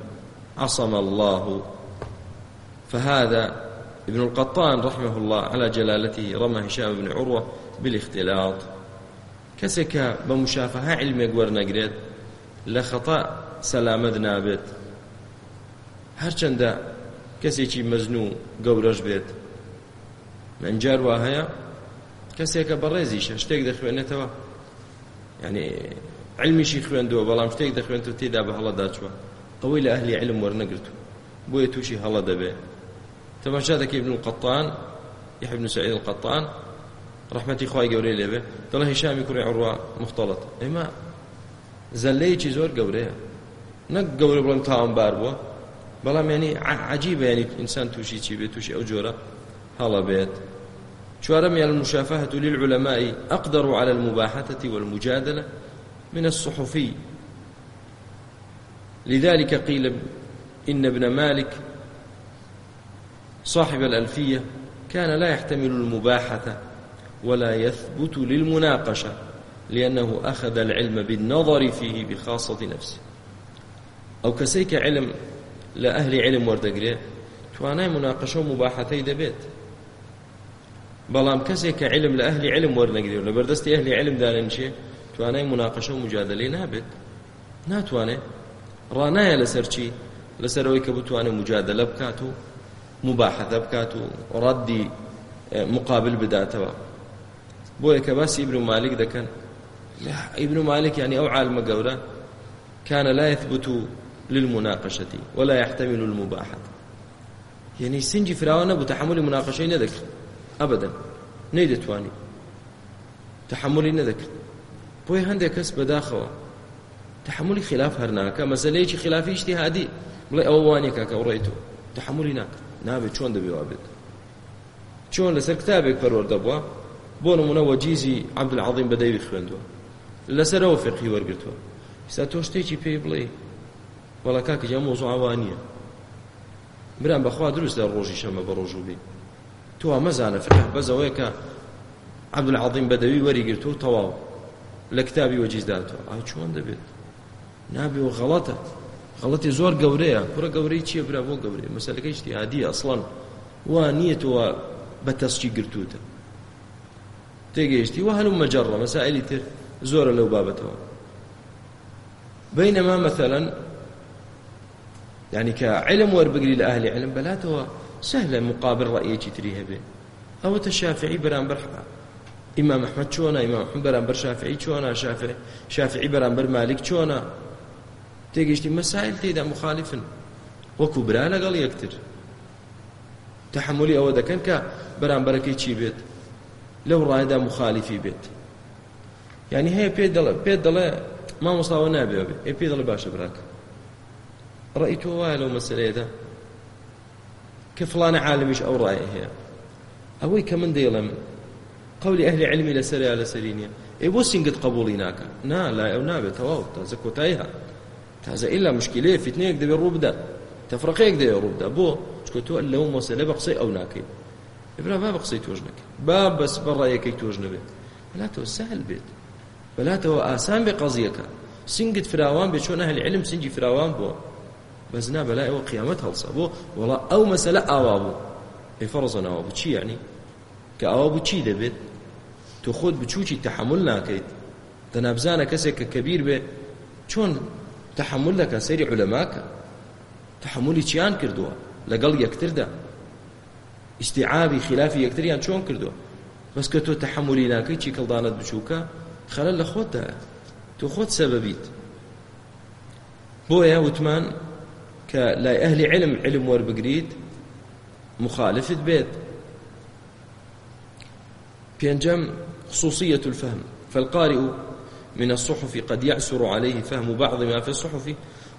عصم الله فهذا ابن القطان رحمه الله على جلالته رمى هشام بن عروة بالاختلاط كسك بمشافهة علم يقور نقريت لخطأ سلامت نابێت هەرچەندە کەسێکی مەزن و گەورەش بێت منجار وا هەیە کەسێکە بەڕێزیشە شتێک دەخوێنێتەوە ینی علمیشی خوێندووە بەڵام شتێک دەخوێن و تێدا بە هەڵەدا چوە ئەوەی لە ئەهلی علم وەرنەگرتو بۆیە تووشی هەڵە دەبێ تەماشا دەکەی ابن القطان يحيى بن سعيد القطان رحمتي خواهي قوري لبه دڵە هشامی کوڕی عڕوا مختلط ئێمە زەلەیەکی زۆر گەورەیە نەک گەورە بڵم تاوانبار بووە بەڵام ینی عجیبە ینی ئینسان تووشی چی بێت تووشی ئەو جۆرە هەڵە بێت شوارمي المشافهة للعلماء أقدر على المباحثة والمجادلة من الصحفي لذلك قيل إن ابن مالك صاحب الألفية كان لا يحتمل المباحثة ولا يثبت للمناقشة لأنه أخذ العلم بالنظر فيه بخاصة نفسه أو كسيك علم لأهل علم وردقري تواناي مناقشة ومباحثة دبيت بەڵام کەسێک کە علم لە ئەهلی علم وەرنەگری و لە بەردەستی ئەهلی علم دارن چێ توانای مناقەشە و مجادلەی نابێت ناتوانێت ڕانایە لەسەر چی لەسەرەوەی کە بتوانێت مجادلە بکات و مباحەتە بکات و ڕەدی مقابل بداتەوە بۆیە کە باسی ئیبن و مالک دەکەن ئیبن و مالک یعنی ئەو عالمە گەورە كان لا يثبت للمناقشة ولا يحتمل المباحة يعني سنجي فراوانا بتحمل مناقشة ندك ئەبدا نەیدەتوانی تحملی نەدەکرد بۆی هەندێک کەس بەداخەوە تحملی خلاف هەرناکە مەسلەیەکی خلافی اجتهادی بڵێ ئەوە وانێکە کە ڕێیتەوە تحملی ناکرد نابێت چۆن دەبێوا بێت چۆن لەسەر کتابێک پەروەردەبووە بۆ نمونە وەجیزی عەبدولعەظیم بەدەوی خوێندووە لەسەرەوە فقی وەرگرتووە ئستا تۆ شتێکی پێی بڵێ وەڵە کاکە جا مۆزوع ئەوان نییە بران بەخوا دروست لە ڕۆژی شەمە بە ڕۆژوبی تۆ مەزانە فقه بەس ئەوەیە کە عەبدولعەظیم بەدەوی وەریگرت و تەواو لە کتابی وەجیزداتەوە ئای چۆن دەبێت نابێ و غەڵەتە غەڵەتی زۆر گەورەیە پڕە گەورەی چیە برا بۆ گەورەی مەسەلەکەی شتی عادی ئەسڵەن وا نییە تۆوە بە تەسچی گرتووتە تێگەیشتی و هەنوو مەجەڕە مەسائلی تر زۆرە لەو بابەتەوە بینما مثلا يعني كعلم وربقري لأهل علم بلاتوا سهلە مقابل ڕەیەکی تری هەبێ ئەوە تە شافعی بەرامبەر ئیمام ئەحمەد چۆنە ئیمام ئەحمەد بەرامبەر شافعی چۆنە شافعی شافعی بەرامبەر مالک چۆنە تێگەشتی مەسائل تێدا مخالفن وەکو برا لەگەڵ یەکتر تحملی ئەوە دەکەن کە بەرامبەرەکەی چی بێت لەو ڕایدا مخالفی بێت یعنی هەیە پێ دەڵێ پێ دەڵێ مامۆستاوە نابێ پێ دەڵێ باشە براکە ڕێی تۆ وایە لەو مەسلەیەدا کە فلانە عالمیش ئەو ڕایە هەیە ئەوەی کە من دەیڵم قولی ئەهلی علمی لەسەر یا لەسەری نییە ئێ بۆ سنگت قبولی ناکە نا لا ئەو نابێت تەواو تازە کۆتایی هە تازە ئللا مشکلەیە فتنەیەک دەبێت ڕوو بدە تەفرەقەیەک دەوێت ڕوو بدە بۆ چکە تۆ لەو مۆسەلە بە قسەی ئەو ناکەیت ئبرا با بە قسەی تۆش نەکەی با بەس بەڕایەکەی تۆش نەبێت بەلا تۆ سهل بێت بەلاتەوە ئاسان بێ قەزیەکە سنگت فراوان بێت چۆن هەل علم سنگی فراوان بووە بەزنا بەلای ئەوە قیامەت هەڵسە بۆ وڵا ئەو مەسەلە ئاوا بوو ئەیفەڕزەنەوە بوو چی یعنی کە ئەوا بوو چی دەبێت تۆ خۆت بچووکی تەحمل ناکەیت دەنابزانە کەسێک کە کەبیر بێ چۆن تەحمل دەکە سەری عولەماکە تەحملی چیان کردووە لەگەڵ یەکتردا استیعابی خلافی یەکتریان چۆن کردووە بەس کە تۆ تەحملی ناکەی چی کەڵدانت بچووکە خەلە لە خۆتدا تۆ خۆت سەبەبیت بۆیە وتمان کە لای ئەهلی علم علم وەربگریت مخالفت بيت بينجم خصوصية الفهم فالقارئ من الصحف قد يعسر عليه فهم بعض ما في الصحف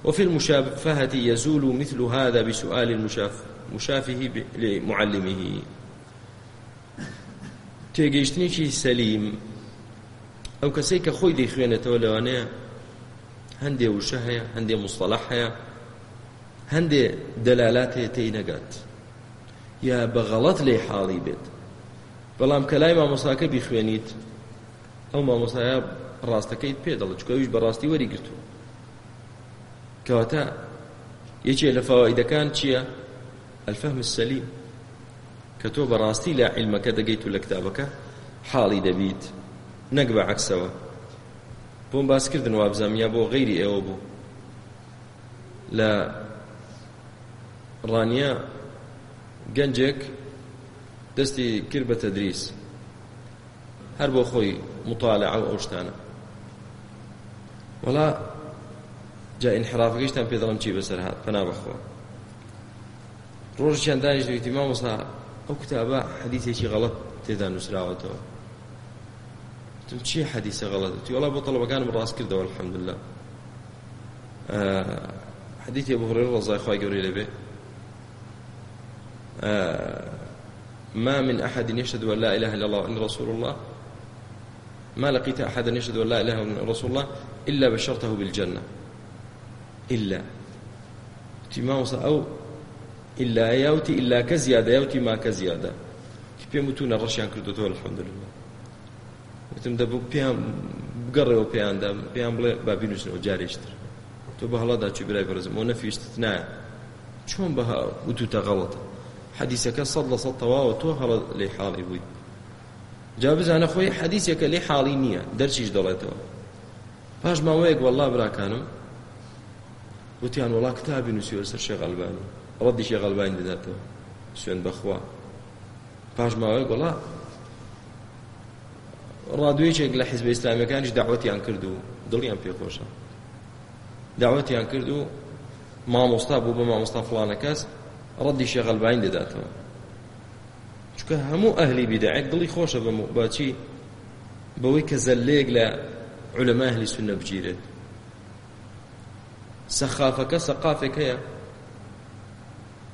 وفي المشافهة يزول مثل هذا بسؤال المشاف مشافه لمعلمه تێگەیشتنیی سەلیم ئەو کەسەی کە خۆی دەیخوێنێتەوە لەوانەیە هەندێ وشە هەیە هەندێ مستەلاح هەیە هەندێ دەلالات هێتی نەگات یا بەغەڵەت لێ حاڵی بێت بەڵام کە لای مامۆساکە بیخوێنیت ئەو مامۆسایە ڕاستەکەیت پێ دەڵێت چکەویش بەڕاستی وەریگرتووە کەواتە یەکێ لە فەوائیدەکان چییە الفەهم السەلیم کە تۆ بەڕاستی لە عیلمەکە دەگەیت و لە کتابەکە حاڵی دەبیت نەک بە عەکسەوە بۆم باسکردن وابزانیا بۆ غەیری ئێوە بوو لە ڕانیا گەنجێک دەستی کرد بە تەدریس هەر بۆ خۆی مطالع ئەو ئەو شتانە وەڵا جا ئینحرافەکەیشتان پێ دەڵم چی بەسەر هات پەنا بەخۆ ڕۆژ چەندانیش دویتی مامۆستا ئەو کتابە حەدیثێکی غەڵەت تێدا نووسراوەتەوە تم چی حەدیثە غەڵەت توی وەڵا بۆ تەڵەبەکانم ڕاست کردەوە الحەمدلله حەدیثی ئەبو هورێرە ڕەزای خوای گەورەی لەبێ ما من أحد يشهد أن لا إله إلا الله وإن رسول الله ما لقيت أحدا يشهد أن لا إله إلا رسول الله إلا بشرته بالجنة إلا ما أو إلا يوتي إلا كزيادة يوتي ما كزيادة پێم وتونە ڕەشیان کردوەوە الحمدلله وتم دەبوو پێیان بگەڕێەوە پێیاندا پێیان بڵێ با بینوسنەوە جارێشتر تۆ بە هەڵادا چی برای بەرزم و نەفیشتت نایە چۆن بەها وتوتە غەڵەتە حەدیسەکە سەد لە سەد تەواوە تۆ هەڵە لێ حاڵی بووی جا بزانە خۆی حەدیسێکە لێ حاڵی نییە دەرچیش دەڵێتەوە پاش ماوەیەک وەڵا براکانم وتیان وڵا کتابی نووسیوە سەر شێغەلبانی ڕەدی شێغەلبانی دەداتەوە سوێن بەخوا پاش ماوەیەک وەڵا ڕادوێکێک لە حیزب ئیسلامیەکانیش داوەتیان کرد و دڵیان پێخۆشە داوەتیان کرد و مامۆستا بوو بە مامۆستا فلانە کەس ڕەدی شێغەلبین دەداتەوە چکە هەموو ئەهلی بیدعێک دڵی خۆشە بە باچی بەوەی کە زەلێک لە علەما ئەهلی سونە بگیرێت سەخافەکە سەقافێک هەیە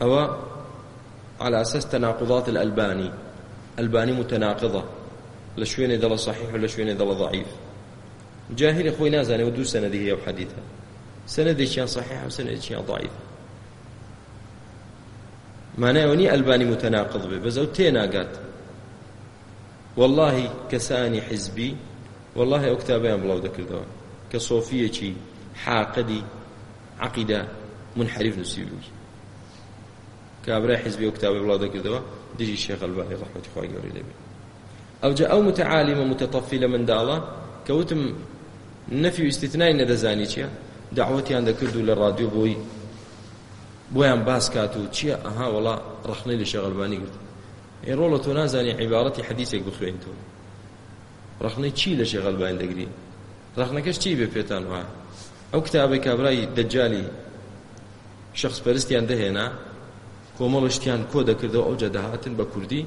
ئەوە على أساس تناقضات الألباني ألباني متناقضة لشويني دل صحيح ولا شويني دل ضعيف جاهل أخوي نازل ودو سندي هي وحديثها سندي شيء صحيح وسندي شيء ضعيف مانایەوەنی ئەلبانی متەناقض بێ بەزەو تێناگات واللهی کەسانی حیزبی والله ئەو کتابیان بڵاو دەکردەوە کە سۆفیەکی حاقدی عقیدە منحریف نووسیبووی کابرای حیزبی و کتابی بڵاو دەکردەوە دژی شێخەلبانی ڕحمەتی خوا گەوری لێبێ ئەوجا ئەو متعالیمە متتەفی لە منداڵە کەوتم نەفی و ئیسیتنای نەدەزانی چییە دعوەتیان دەکرد و لە ڕادیۆ بۆی بۆیان باس کات و چییە ئەها وڵا ڕخنەی لە شەغەلبانی کرد ئێ ڕۆڵە تۆ نازانی عیبارەتی حەدیسێک بخوێنیتەوە ڕخنەی چی لە شێغەلبان دەگری ڕخنەکەش چی بێ پێتان وایە ئەو کتابێک کابرای دەجالی شخص پەرستیان دەهێنا کۆمەڵشتیان کۆ دەکردەوە ئەو جەدەهاتن بە کوردی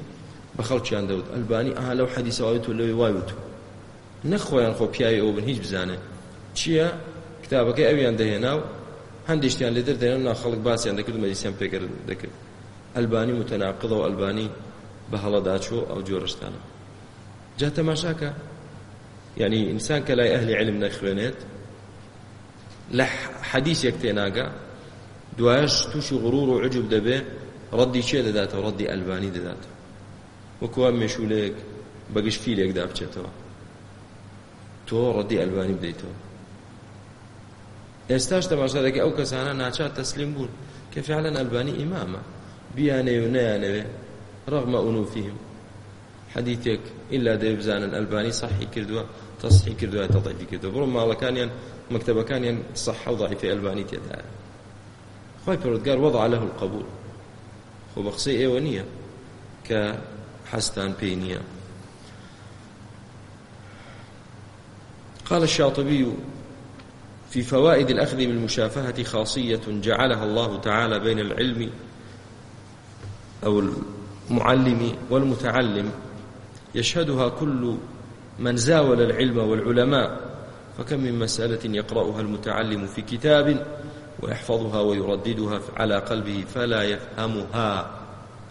بە خەڵکیان دەوت ئەلبانی ئاها لەو حەدیسەوای تۆ لەوێ وای وتو نەخۆیان خۆ پیاوی ئەوبن هیچ بزانێ چییە کتابەکەی ئەویان دەهێنا و هەندێکشتیان لێ دەردێنن ناخەڵک باسییان دەکرد مەلیسیان پێگەر دەکرد ئەلبانی متەناقضە و ئەلبانی بە هەڵەداچۆ ئەو جۆرەشتانە جا تەماشاکە یعنی ئینسان کە لای ئەهلی علم نەخوێنێت لە حەدیسێک تێناگە دوایش تووشی غرور و عجب دەبێ ڕەدی چێ دەداتەوە ڕەدی ئەلبانی دەداتەوە وەکووا مێشولەیەک بەگشتیلێکدا بچێتەوە تۆ ڕەدی ئەلبانی بدەیتەوە ئێستاش تەماشا دەکە ئەو کەسانە ناچات تەسلیم بوون کە فعلا ئەلبانی ئیمامە بیانێ و نەیانەوێ ڕغمە ئونوفیهم حەدیثێک ئللا دەی بزانن ئەلبانی صحی کردووە تصحی کردووە تەضعیفی کردووە بڕۆ ماڵەکانیان مەکتەبەکانیان صحە و ضعیفی ئەلبانی تێدایە خۆی پەرۆدگار وەضع له القبول خۆ بە قسەی ئێوە نییە کە حەستان پێی نییە قال الشاطبي في فوائد الأخذ بالمشافهة خاصية جعلها الله تعالى بين العلم أو المعلم والمتعلم يشهدها كل من زاول العلم والعلماء فكم من مسألة يقرأها المتعلم في كتاب ويحفظها ويرددها على قلبه فلا يفهمها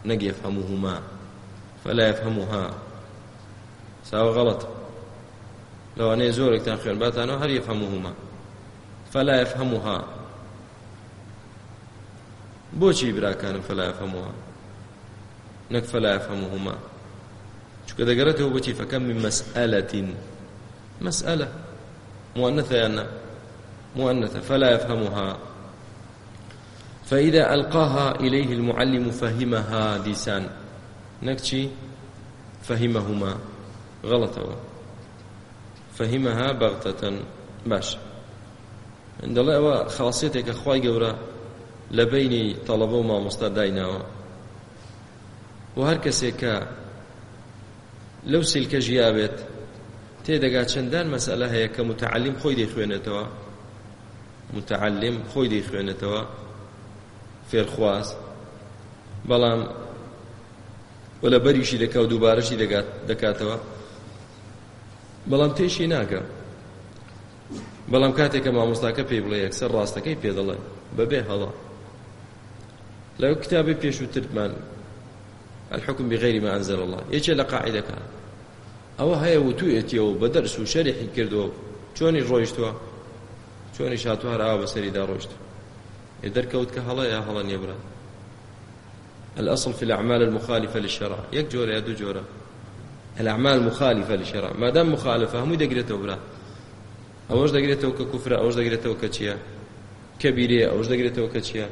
نجي يفهمهما فلا يفهمها ساوى غلط لو أنا زورك تنخير باتانا هل يفهمهما فلا يفهمها بۆچی براکانم فلا يفهمها نەک فلا يفهمهما چونکە دەگەڕێتەوە بۆچی فەکەم من مەسئەلەتین مەسئەلە مؤنثة يعني مؤنثة فلا يفهمها فإذا ألقاها إليه المعلم فهمها لسان نكتشي فهمهما غلطة فهمها بغتة باشا دەڵێ ئەوە خاصیتێکە خی گەورە لە بینی تەڵەبە و مامۆستا دایناوە و هەر کەسێک کە لەو سیلکە ژیابێت تێدەگا چەندان مەسەلە هەیە کە متعلم خۆی دەیخوێنێتەوە متعلم خۆی دەیخوێنێتەوە فێرخواز بەڵام وە لە بەریشی دەکە و دووبارەشی دەکاتەوە بەڵام تێشی ناکە بەڵام کاتێککە مامۆستاکە پێی بڵێ یەکسەر ڕاستەکەی پێدەڵێ بەبێ هەڵا لەو کتابی پێشووترمان الحكم بغير ما أنزل الله يجي لقاعدة كان أو هي وتوئتي أو بدرس وشرح كردو چۆنی ڕۆیشتووە چۆنی شاتوار ئاوا بەسەریدا ڕۆشت دەرکەوت کە هەڵە یا هەڵە نێبرا الأصل في الأعمال المخالفة للشرع يك جورة يا دو جورة الأعمال المخالفة للشرع ما دام مخالفة هم يدقرته برا ئەوەش دەگرێتەوە کە کوفرە ئەوش دەگرێتەوە کە چییە کەبیرێ ئەوش دەگرێتەوە کە چییە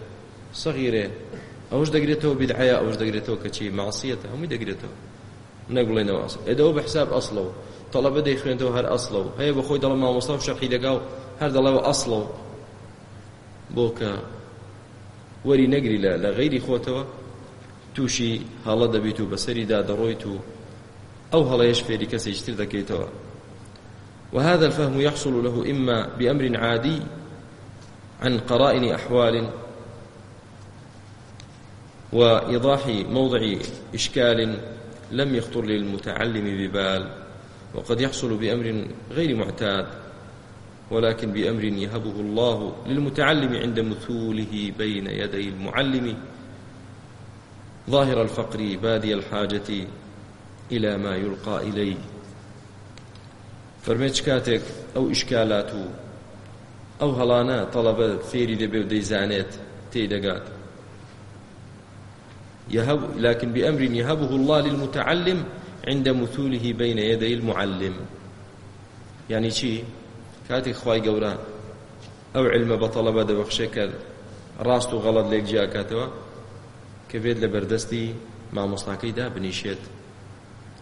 سەغیرێ ئەوش دەگرێتەوە بدعە ئەوش دەگرێتەوە کە چی ماسیەتە هەمووی دەگرێتەوە نەگوڵێنەوە ئەس ئەدەوە بە حساب ئەسڵە و تەڵە بەدەی خوێنەوە هەر ئەسڵە و هەیە بە خۆی دەڵە مامۆستا و شەقی لەگاو هەر دەڵەوە ئەسڵە و بۆ کە وەری نەگری لە لە غەیری خۆتەوە تووشی هەڵە دەبیت و بەسەریدا دەڕۆیت و ئەو هەڵەیەش فێری کەسێکتر دەکەیتەوە وهذا الفهم يحصل له إما بأمر عادي عن قرائن أحوال وإيضاح موضع إشكال لم يخطر للمتعلم ببال وقد يحصل بأمر غير معتاد ولكن بأمر يهبه الله للمتعلم عند مثوله بين يدي المعلم ظاهر الفقر بادي الحاجة إلى ما يلقى إليه فەرمێت چ کاتێک ئەو ئیشکالات و ئەو هەڵانە تەڵەبە فێری دەبێ و دەیزانێت تێدەگات يهب لكن بأمر يهبه الله للمتعلم عند مثوله بين يدي المعلم يعني شي كاتي خواي قورا أو علم بطلبة دبخشك راست غلط لك جاكاتوا كبيد لبردستي مع مصناكي دابنيشيت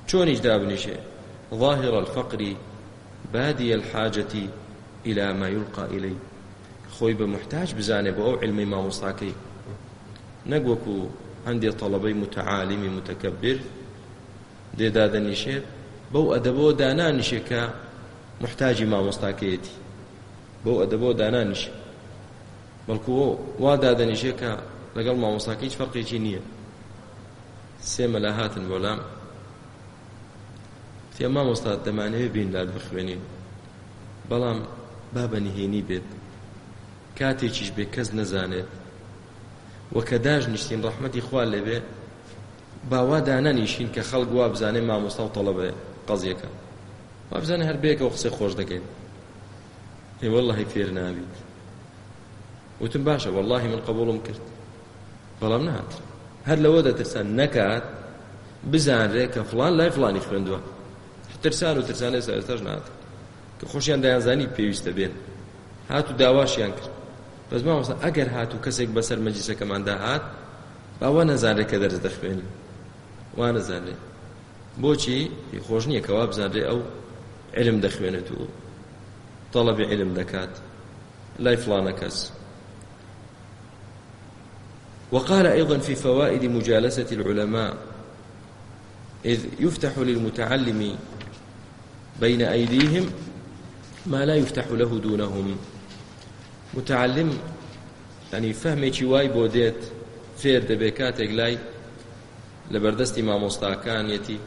چۆنیش دابنیشێ ظاهر الفقر بادی الحاجەتی إلى ما يلقى إليه خۆی بە محتاج بزانێ بۆ ئەو علمی مامۆستاکەی نەگوەکو هەندێک تەڵەبەی متعالیمی متەکەبیر دێدادەنیشێت بەو ئەدەبەوە دانانیشێکە محتاجی مامۆستاکەیەتی بەو ئەدەبەوە دانانیش بەڵکو وا دادەنیشێکە لەگەڵ مامۆستاکە هیچ فەرقێکی نییە سێ مەلا هاتن بۆلام تێ مامۆستاد دەمانەوێت بینلات بخوێنین بەڵام بابەنهێنی بێت کاتێکیش بێ کەس نەزانێت وەکە داژ نیشتین ڕەحمەتی خوا لەبێ باوا دانانیشین کە خەڵک وا بزانێ مامۆستا و تەڵەبێ قەزیەکە وا بزانێ هەر بێکە و قسەی خۆش دەکەین هی والله فێر نابیت وتم باشە والله من قبوڵم کرد بەڵام نات هەر لەوە دەترسان نەکات بزانرێ کە فلان لای فلانی خوێندووە ترسان و ترسانە سەرتەش نات کە خۆشیان دایانزانی پێویستە بێن هات و داواشیان کرد بەس مامۆستا ئەگەر هات و کەسێک بەسەر مەجیسەکەماندا هات باوە نەزانێت کە دەرز دەخوێنی وا نەزانێ بۆچی خۆش نییە کەوا بزانێ ئەو علم دەخوێنێت و تەڵەبی علم دەکات لای فلانە کەس وقال أيضا في فوائد مجالسة العلماء إذ يفتح للمتعلم بين أيديهم ما لا يفتح له دونهم متعلم يعني فهمي واي بوديت فێر دەبێ کاتێک لای لە بەردەستی مامۆستاکانیەتی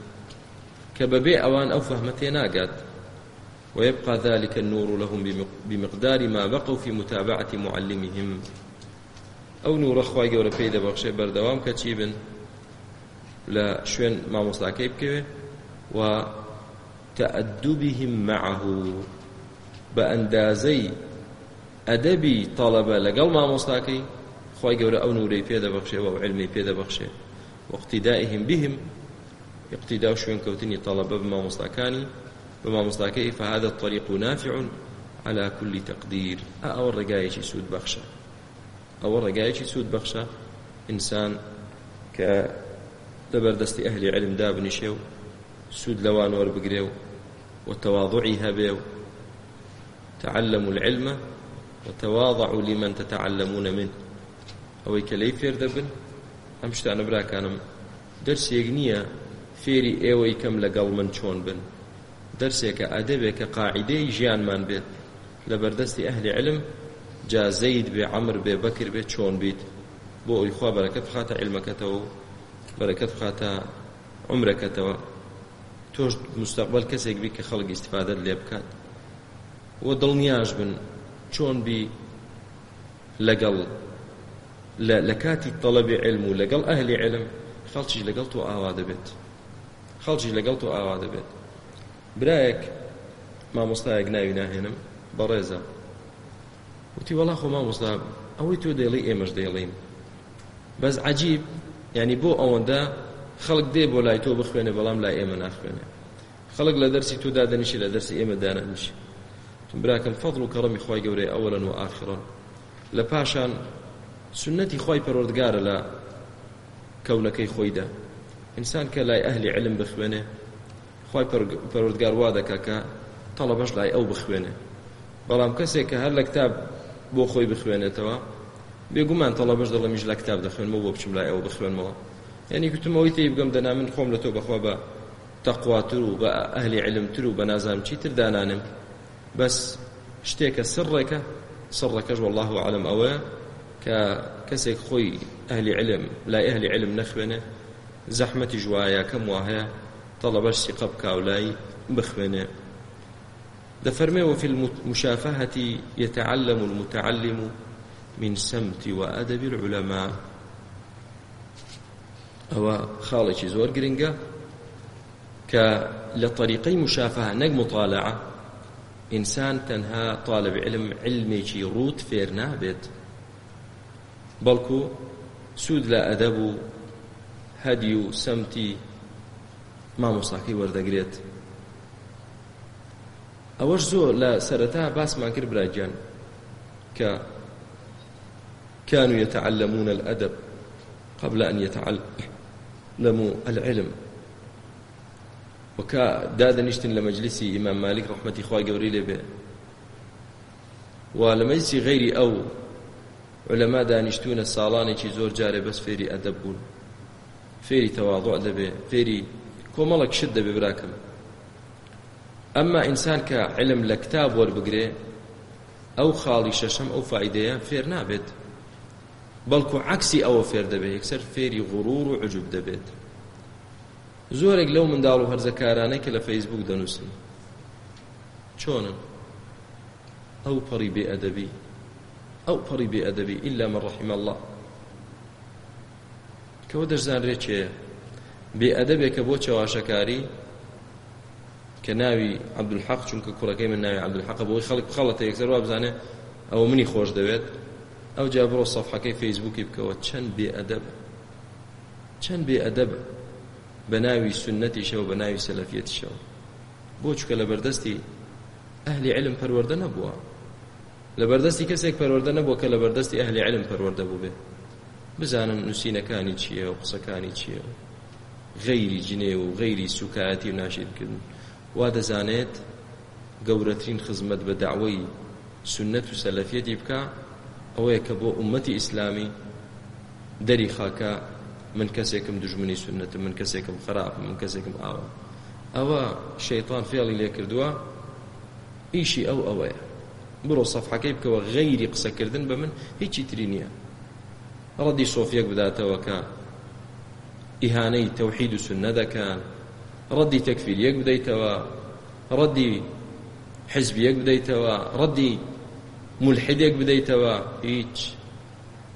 کە بەبێ ئەوان ئەو فەحمەتێ ناگات ويبقى ذلك النور لهم بمقدار ما بقوا في متابعة معلمهم أو نور أخوة جورا بيدا بخشي بردوام كتشيبن لا شوين ما مصلاكي بكوي و كأدبهم معه بأندازي أدبي طلبة لقل ما مستاكي خواهي قولة أو نوري بيدا بخشي أو علمي بيدا بخشي واقتدائهم بهم اقتداء شوين كوتني طلبة بما مستاكاني بما مستاكي فهذا الطريق نافع على كل تقدير أو الرقاية سود بخشة أو الرقاية سود بخشة إنسان ك لبردستی ئەهلی علمدا بنیشێ و سوود لەوان وەربگرێ و وتواضعي هبيو تعلموا العلم وتواضعوا لمن تتعلمون منه ئەوەی کە لەی فێر دەبن ئەم شتانە براکانم دەرسێک نییە فێری ئێوەی کەم لەگەڵ من چۆن بن دەرسێکە ئەدەبێک کە قاعدەی ژیانمان بێت لە بەردەستی ئەهلی علم جا زەید بێ عەمر بێ بەکر بێ چۆن بیت بۆ ئەوی خوا بەرەکەت بخاتە علمەکەتەوە بەرەکەت بخاتە عمرەکەتەوە تۆش مستقبل کەسێک بی کە خەڵک استفادت لێ بکات وە دڵنیاش بن چۆن بی لەگەڵ لە کاتی تەڵەبی علم و لەگەڵ ئەهلی علم خەڵکی لەگەڵ تۆ ئاوا دەبێت خەڵکی لەگەڵ تۆ ئاوا دەبێت برایەک مامۆستایەک ناوی ناهێنم بەڕێزە وتی وەڵا خۆ مامۆستا ئەوەی تۆ دەیڵی ئێمەش دەیڵین بەس عجیب ینی بۆ ئەوەندە خەڵک دێ بۆ لای تۆ بخوێنێ بەڵام لای ئێمە ناخوێنێ خەڵک لە دەرسی تۆ دادەنیشی لە دەرسی ئێمە دانەنیشی براکەم فەضل و کەڕەمی خی گەورەی ئەوەن و ئاخرن لە پاشان سنەتی خی پەرۆردگارە لە کەونەکەی خۆیدا ئینسان کە لای ئەهلی علم بخوێنێ خی پەرۆردگار وا دەکە کە تەڵەبەش لای ئەو بخوێنێ بەڵام کەسێک کە هەر لە کتاب بۆ خۆی بخوێنێتەوە بێگومان تەڵەبەش دەڵە میش لە کتاب دەخوێنمەوە بۆ بچم لای ئەو بخوێنمەوە ینی گوتمەوەی تی بگەم دەنا من خۆم لە تۆ بەخوا بە تەقواتر و بە ئەهلی علمتر و بە نازانم چیتر دانانم بەس شتێکە سڕێکە سڕەکەش والله عالم ئەوەیە کە کەسێک خۆی ئەهلی علم لای ئەهلی علم نەخوێنێ زەحمەتی ژوایە کەم وهەیە طلبش ثقة بكاولاي بخوانه دفرمي وفي المشافهة يتعلم المتعلم من سمت وأدب العلماء ئەوە خاڵێکی زۆر گرنگە کە لە طریقەی مشافەها نەک مطالعە ئینسان تەنها طالب علم علمێکی ڕوت فێر نابێت بەڵکو سوود لە ئەدەب و هەدی و سەمتی مامۆساکەی وەردەگرێت ئەوەش زۆر لە سەرەتا باسمان کرد براجان کە كانوا يتعلمون الأدب قبل أن يتعلم لمو العلم وكا دادا نشتن لمجلس إمام مالك رحمة إخوة قبريل به ولمجلس غير أو علماء دانشتون ساڵانێکی چي زور جاري بس فيري أدب بون فيري تواضع دەبێ فێری کۆمەڵک شت دەبێ براکەم ئەمما ئینسان کە علم لە کتاب وەربگرێ ئەو خاڵی شەشەم ئەو فائیدەیە فێر نابێت بەڵکو عکسی ئەوە فێر دەبێت یەکسەر فێری غرور و عجوب دەبێت زۆرێک لەو منداڵ و هەرزەکارانەی کە لە فەیسبوک دەنووسن چۆنن ئەو پەڕی بێ ئەدەبی ئەو پەڕی بێ ئەدەبی ئللا من ڕحیمە الله کەەوە دەشزانرێت چێە بێ ئەدەبێک کە بۆ چاواشەکاری کە ناوی عبدولحەق چونکە کوڕەکەی من ناوی عبدولحەق بۆی خەڵک بخەڵەتە یەکسەر وابزانێ ئەوە منی خۆش دەوێت ئەو جا بڕۆ سەفحەکەی فەیسبووکی بکەوە چەند بێ ئەدەبە چەند بێ ئەدەبە بە ناوی سنەتیشەوە بە ناوی سەلەفیەتیشەوە بۆ چکە لە بەردەستی ئەهلی علم پەروەردە نەبووە لە بەردەستی کەسێک پەروەردە نەبووە کە لە بەردەستی ئەهلی علم پەروەردە بوو بێ بزانن نووسینەکانی چییە و قسەکانی چییە و غەیری جنێ و غەیری سوکایەتی و ناشیرکردن وا دەزانێت گەورەترین خزمەت بە داوای سنەت و سەلەفیەتی بکە ئەوەیە کە بۆ ئومەتی ئیسلامی دەری خاکە من کەسێکم دژمنی سنەتە من کەسێکم خراپ من کەسێکم ئاوە ئەوە شەیتان فێڵی لێ کردووە ئیشی ئەو ئەوەیە برۆ سەفحەکەی بکەوە غەیری قسەکردن بە من هیچی تری نییە ڕەدی سۆفیەک بداتەوە کە ئیهانەی تەوحید و سنە دەکەن ڕەدی تەکفیریەک بدەیتەوە ڕەدی حزبیەک بدەیتەوە ڕەدی ملحدێک بدەیتەوە هیچ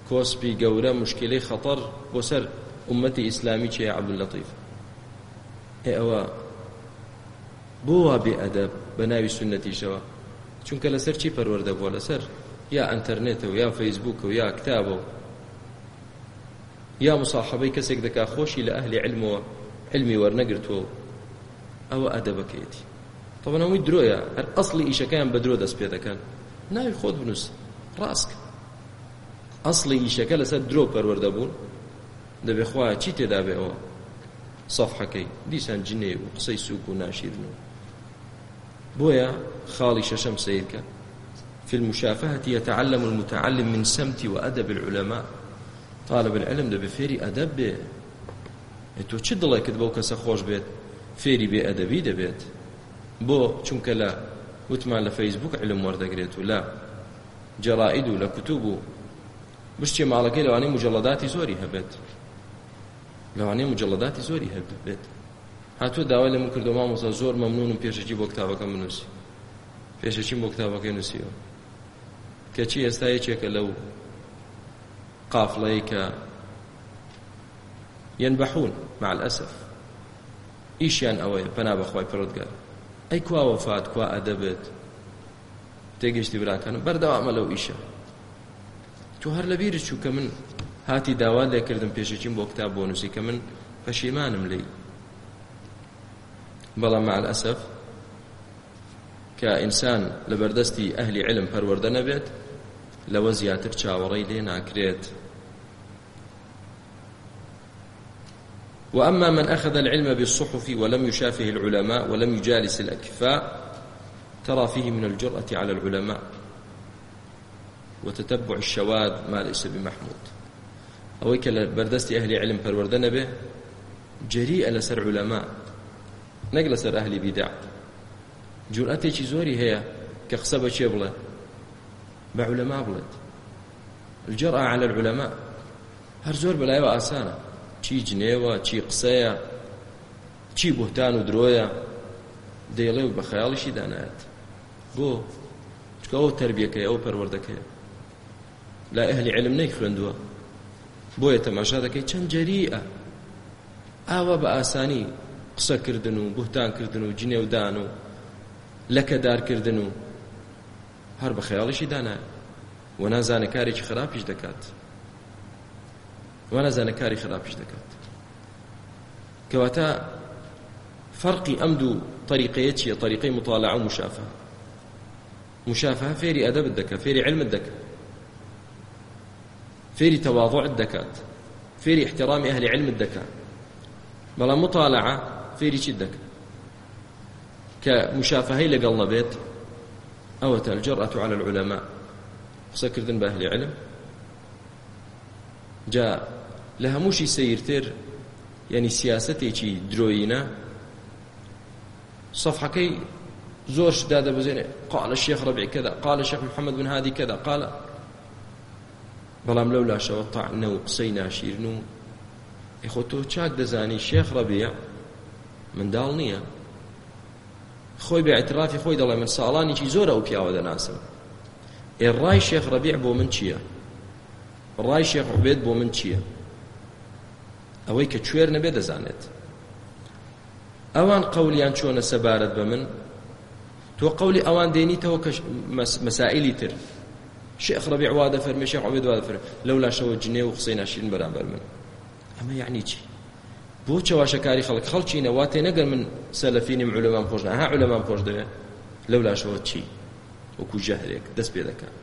کۆسپی گەورە مشکلەی خەتەر بۆ سەر ئومەتی ئیسلامی چێ عەبدولەتیف ئێوە بۆ وا بێئەدەب بە ناوی سنەتیشەوە چونکە لەسەر چی پەروەردەبووە لەسەر یا ئەتەرنێتەوە یا فەیسبووکە و یا کتابەوە یا مساحبەی کەسێک دەکا خۆشی لە ئەهلی علمەوە علمی وەرنەگرتووە ئەوە ئەدەبەکەیەتی تەوانەوەی درۆیە هەر ئەسڵی ئیشەکەیان بە درۆ دەست پێ دەکەن ناوی خۆت بنووس ڕاستکە ئەسڵی ئیشەکە لەسەر درۆ پەروەەردە بوون دەبێ خخوایە چی تێدا بێەوە سەفحەکەی دیسان جنێ و قسەی سووک و ناشیرن و بۆیە خاڵی شەشەم سیرکە في المشافهة يتعلم المتعلم من سمت وأدب العلماء طالب العلم ده بفيري أدب به تو چ دڵێکت بەو کەسە خۆش بێت فێری بێ ئەدەبی دەبێت بۆ چونکە لە وتمان لە فەیسبوک علم وەردەگرێت و لە جەڕائید و لە کتوب و بشتێ ماڵەکەی لەوانەیە مجەڵەداتی زۆری هەبێت لەوانەیە مجەڵەداتی زۆری هەبێت هاتووە داوای لە من کردو مامۆسا زۆر مەمنونم پێشەکی بۆ کتابەکەم بنووسی پێشەچیم بۆ کتابەکەی نووسیەوە کەچی ئێستا یەکێکە لەو قافڵەیە کە ينبحون مع الأسف ئیشیان ئەوەیە پەنا بەخوای پڕۆتگار ئەی کوا وەفات کوا ئەدەبێت تێگەشتی براکانم بەردەوامە لەو ئیشە تو هەر لە بیرت چوو کە من هاتی داوا لێکردم پێشەچین بۆ کتاب بۆ نووسی کە من پەشیمانم لی بەڵام مع الأسف کە ئینسان لە بەردەستی ئەهلی علم پەروەردە نەبێت لەوە زیاتر چاوەڕێی لێ ناکرێت وأما من أخذ العلم بالصحف ولم يشافه العلماء ولم يجالس الأكفاء ترى فيه من الجرأة على العلماء وتتبع الشواذ ما ليس بمحمود أو كلا بردست أهل علم فروردن به جريئة لسر علماء نقل سر أهل بدع جرأتي زوري هي كقصبة شبلة بعلماء بلد الجرأة على العلماء هر زور بلايوة آسانة چی جنێوە چی قسەیە چی بهتان و درۆیە دەیڵێ و بە خەیاڵیشی دانایەت بۆ چکە ئەو تربیەکەی ئەو پەروەردەکەی لا ئەهلی علم نەی خوێندووە بۆیە تەماشا دەکەی چەند جەریئە ئاوا بە ئاسانی قسەکردن و بهتانکردن و جنێودان و لەکەدارکردن و هەر بە خەیاڵیشی دانایە و نازانە کارێکی خراپیش دەکات وە نەزانە کاری خراپش دەکات کەواتە فەرقی ئەم دوو طریقەیە چییە طریقەی مطالعە و مشافە مشافە فێری ئەدەبت دەکە فێری علمت دەکە فێری تەواضعت دەکات فێری احترامی ئەهلی علمت دەکات بەڵام مطالعە فێری چیت دەکات کە مشافەهەی لەگەڵ نەبێت ئەوەتە الجرأة على العلماء قسەکردن بە ئەهلی علم جا لە هەمووشی سیرتر یعنی سیاسەتێکی درۆینە صفحەکەی زۆر شدا دەبزێنێ قال شێخ ڕبێ کەدا قال شێخ محەممەد بن هادی کەدا قال بەڵام لەو لاشەوە تاعنە و قسەی ناشیرن و ئەخۆ تۆ چاک دەزانی شێخ ڕەبیە منداڵ نییە خۆی بە اعترافی خۆی دەڵێ من ساڵانێکی زۆر ئەو پیاوە دەناسم ئێڕای شێخ ڕەبیع بۆ من چییە؟ ڕای شێخ ڕبێت بۆ من چییە ئەوەی کە کوێر نەبێ دەزانێت ئەوان قەولیان چۆنە سەبارەت بە من تۆ قەولی ئەوان دێنیتەوە کە مەسائلی تر شێخ ڕەبیع وا دەفەرمێ شێخ عەبێد وا دەفەرمێ لەولا شەوە جنێ و حوسێن ئاشین بەرامبەر من ئەمە یعنی چی بۆ چەواشەکاری خەڵک خەڵکی نەواتێ نەگەر من سەلەفینیم عولەمان پۆشنا ها عولەمان پۆش دەوێ لەولاشەوە چی وەکو ژەهرێک دەست پێ دەکات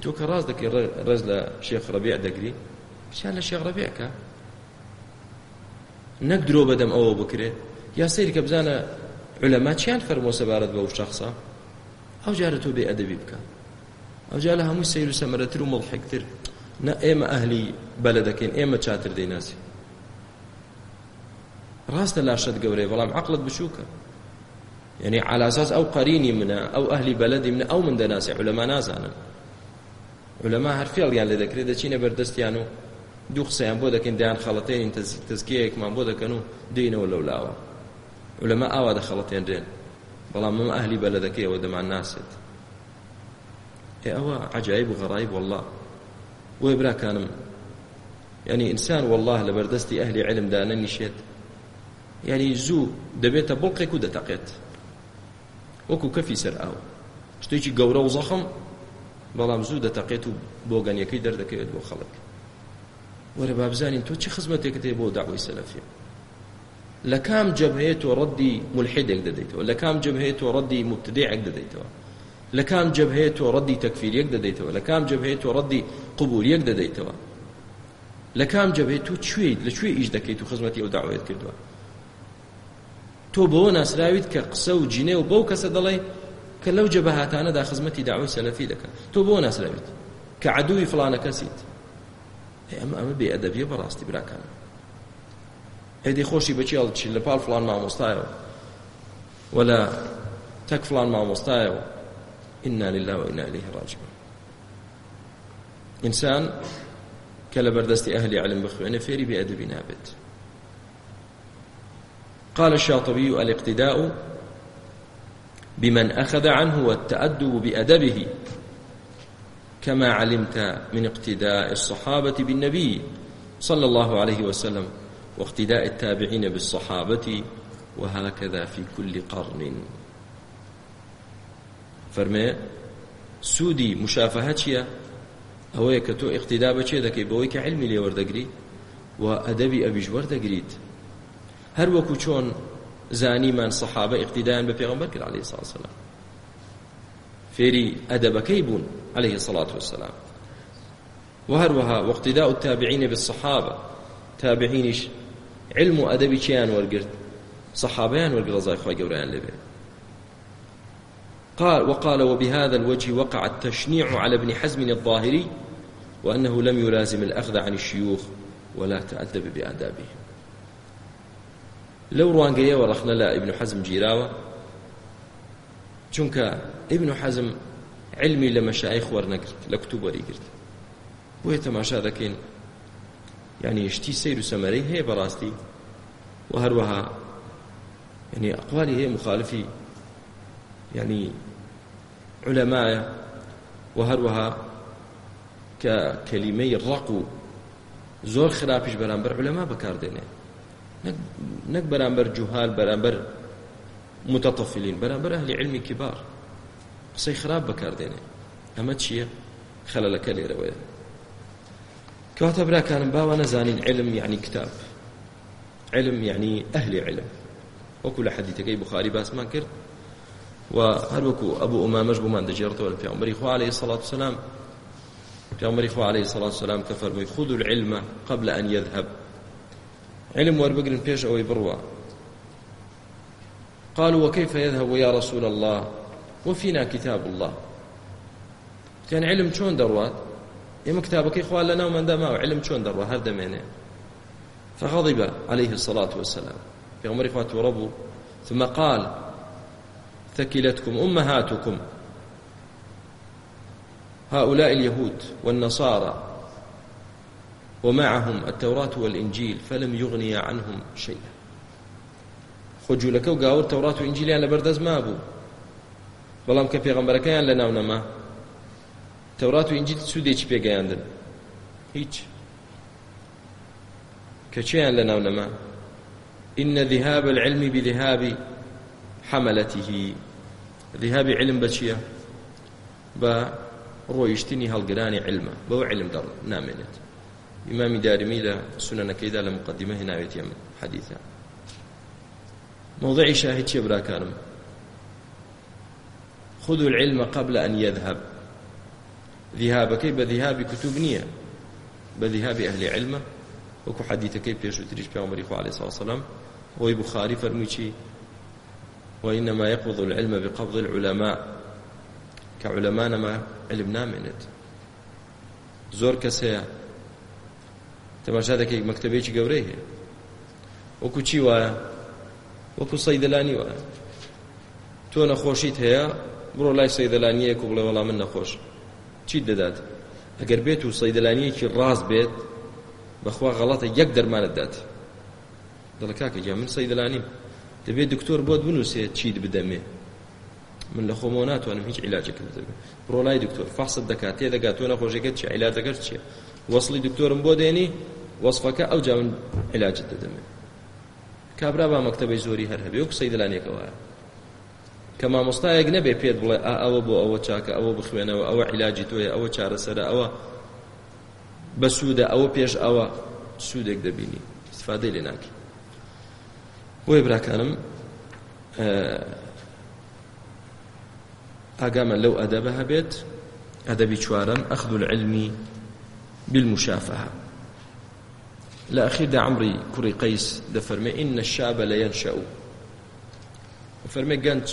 تۆ کە ڕاست دەکەی ڕێز لە شێخ ڕەبیع دەگری پیان لە شێخ ڕەبیعکە نەک درۆ بەدەم ئەوە بکرێت یا سەیری کە بزانە علەما چیان فەرمۆ سەبارەت بە ئەو شخصا ئەو جارە تۆ بێ ئەدەبی بکە ئەو جا لە هەموو سیر و سەمەرەتر و مەڵحێکتر نە ئێمە ئەهلی بەلە دەکەین ئێمە چاتر دەیناسی ڕاستە لاشت گەورەی بەڵام عقلت بچووکە یعنی على اساس ئەو قەرینی منە ئەو ئەهلی بەلەدی منە ئەو من دەناسی علەما نازانن ولەما هەر فێڵیان لێ دەکرێت دەچینە بەردەستیان و دوو قسەیان بۆ دەکەن دایان خەڵەتێنین تزکیەیەکمان بۆ دەکەن و دێنەوە لەولاوە ولەما ئاوا دەخەڵەتێنرێن بەڵام مم ئەهلی بەلە دەکەیەوە دەمان ناسێت ئێ ئەوە عجایب و غەڕایب والله وێ براکانم ینی ئینسان والله لە بەردەستی ئەهلی علمدا نەنیشێت ینی زوو دەبێتە بڵقێک و دەتەقێت وەکو کەفی سەر ئاو شتێکی گەورە و زەخم بەڵام زوو دەتەقێت و بۆگەنیەکەی دەردەکەوێت بۆ خەڵک وەرە بابزانین تۆ چه خزمەتێکت هەیە بۆ داوای سەلەفیە لە کام جەبهەیە تۆ ڕەدی ملحیدێک دەدەیتەوە لە کام جەبهەیە تۆ ڕەدی مبتدعێک دەدەیتەوە لە کام جەبهەیە تۆ ڕەدی تەکفیریەک دەدەیتەوە لە کام جەبهەیە تۆ ڕەدی قبوریەک دەدەیتەوە لە کام جەبێت و کوێیت لەکوێ ئیش دەکەیت و خزمەتی ئەو داوێت کردووە تۆ بەوە ناسراویت کە قسە و جینێ و بەو کەسە دەڵێ کە لەو جەبە هاتانەدا خزمەتی داوای سەلەفی دەکات تۆ بۆ ناسرەویت کە عدووی فلانە کەسیت ئەمە ئەمە بێئەدەبیە بەڕاستی براکان ئەدی خۆشی بەچی هەڵچی لە پاڵ فلان مامۆستایەوە ولا تەک فلان مامۆستایەوە ئنا لله وئنا إليه راجعون ئینسان کە لە بەردەستی ئەهلی علم بخوێنە فێری بێئەدەبی نابێت قال الشاطبي الاقتداء بمن أخذ عنه والتأدب بأدبه كما علمت من اقتداء الصحابة بالنبي صلى الله عليه وسلم واقتداء التابعين بالصحابة وهكذا في كل قرن فرمي سودي مشافهة چيا ئەوەیە کە تۆ اقتیدا بەچێ دەکەی بەوەی کە علمی لێوەردەگری و ئەدەبی ئەویش وەردەگریت هەروەکو چۆن زانیمان صحابه اقتدایان بە پێغمبەر کرد عليه الصلاه والسلام فێری ئەدەبەکەی بوون عليه الصلاه والسلام وهروها واقتداء التابعين بالصحابه تابعينش علم و ادبي چیان ورگرت صحابيان ورگرت زای خوای گوران لبه قال وقال وبهذا الوجه وقع التشنيع على ابن حزم الظاهري وأنه لم يلازم الأخذ عن الشيوخ ولا تأدب بآدابهم لەو ڕوانگەیەوە ڕخنە لە ئیبن حەزم گیراوە چونکە ئیبن حەزم علمی لە مەشایخ وەرنەگرت لە کتوب وەریگرت بۆیە تەماشا دەکەین ینی شتی سیر و سەمەرەی هەیە بەڕاستی و هەروەها ینی ئەقوالی هەیە مخالفی ینی علەمایە و هەروەها کە کەلیمەی ڕق و زۆر خراپیش بەرامبەر علەما بەکاردێنێت نەک بەرامبەر جوهال بەرامبەر متتەفلین بەرامبەر ئەهلی علمی کبار قسەی خراپ بەکاردێنێ ئەمە چییە خەلەلەکە لێرەوەیە کەواتە براکانم باوە نەزانین علم یعنی کتاب علم یعنی ئەهلی علم وەکو لە حەدیتەکەی بخاری باسمان کرد و هەروەکو ئەبوو ئومامەش بۆمان دەجێڕتەوە لە پێغمبەری خوا عەلەیهی سەڵات وسەلام پێغمبەری خوا عەلەیهی سەڵات وسەلام کە فەرمووی خودوا العلم قبل أن يذهب علم واربقرن بيش أو يبروا قالوا وكيف يذهب يا رسول الله وفينا كتاب الله كان علم شون دروات إما كتابك إخوان لنا ومن دماء علم شون دروا هذا دمينه فغضب عليه الصلاة والسلام في عمر إخوات وربو ثم قال ثكلتكم أمهاتكم هؤلاء اليهود والنصارى ومعهم التوراة والإنجيل فلم يغني عنهم شيئا خجولەکە و گاور تەورات و ئینجیلیان لە بەردەست مابوو بەڵام کە پێغەمبەرەکەیان لە ناونەما تەورات و ئینجیل سوودێکی پێگەیاندن هیچ کەچیان لە ناونەما إن ذهاب العلم بذهاب حملته ذهاب علم بچیە بە ڕۆیشتنی هەڵگرانی علمە بەوە علم دەڕ نامێنێت ئیمامی دارمی لە سونەنەکەیدا لە مقدمە هێناوێت ئەم حەدیثە موضعی شاهد چیە براکانم خذوا العلم قبل أن يذهب ذهابەکەی بە ذهابی کتوب نییە بە ذهابی ئەهلی علمە وەکو حەدیثەکەی پێشوتریش پێمەری خو عليه الصلاة والسلام وی بخاری فەرمووی چی وإنما يقبض العلم بقبض العلماء كعلماء ما علم نامێنێت زۆر کەسەیە تەماشا دەکەیت مەکتتەبێکی گەورەی هەیە وەکو چی وایە وەکو سەیدەلانی وایە تۆ نەخۆشیت هەیە بڕۆ لای سەیدەلانیەک و بڵێ وەڵام من نەخۆش چیت دەدات ئەگەر بێت و سەیدەلانیەکی ڕاست بێت بەخوا غەڵەتە یەک دەرمانت دات دڵ کاکە جا من سەیدەلانیم دەبێت دکتۆر بۆت بنووسێت چیت بدەمێ من لە خۆمەوە ناتوانم هیچ عیلاجەکە بدەمێ بڕۆ لای دکتۆر فەخصت دەکات تێ دەگات تۆ نەخۆشیەکەت چی عیلاجەکەت چییە وەصلی دکتۆرم بۆ دێنی وەصفەکە ئەو جاون علاجت دەدەمێ کابرا با مەکتتەبەی زۆری هەر هەبێ و قسەی دەلانێکەوەە کە مامۆستایەک نەبێ پێت بڵێ ئا ئەوە بۆ ئەوە چاکە ئەوە بخوێنەوە ئەوە عیلاجی تۆیە ئەوە چارەسەرە ئەوە بە سوودە ئەوە پێش ئەوە سوودێک دەبینی استفادەی لێ ناکی بۆی براکانم ئاگامە لەو ئەدەبە هەبێت ئەدەبی چوارەم ئەخذ العلمی بالمشافهة لأخير دا عمري كري قيس دا فرمي إن الشاب لينشأ فرمي قنت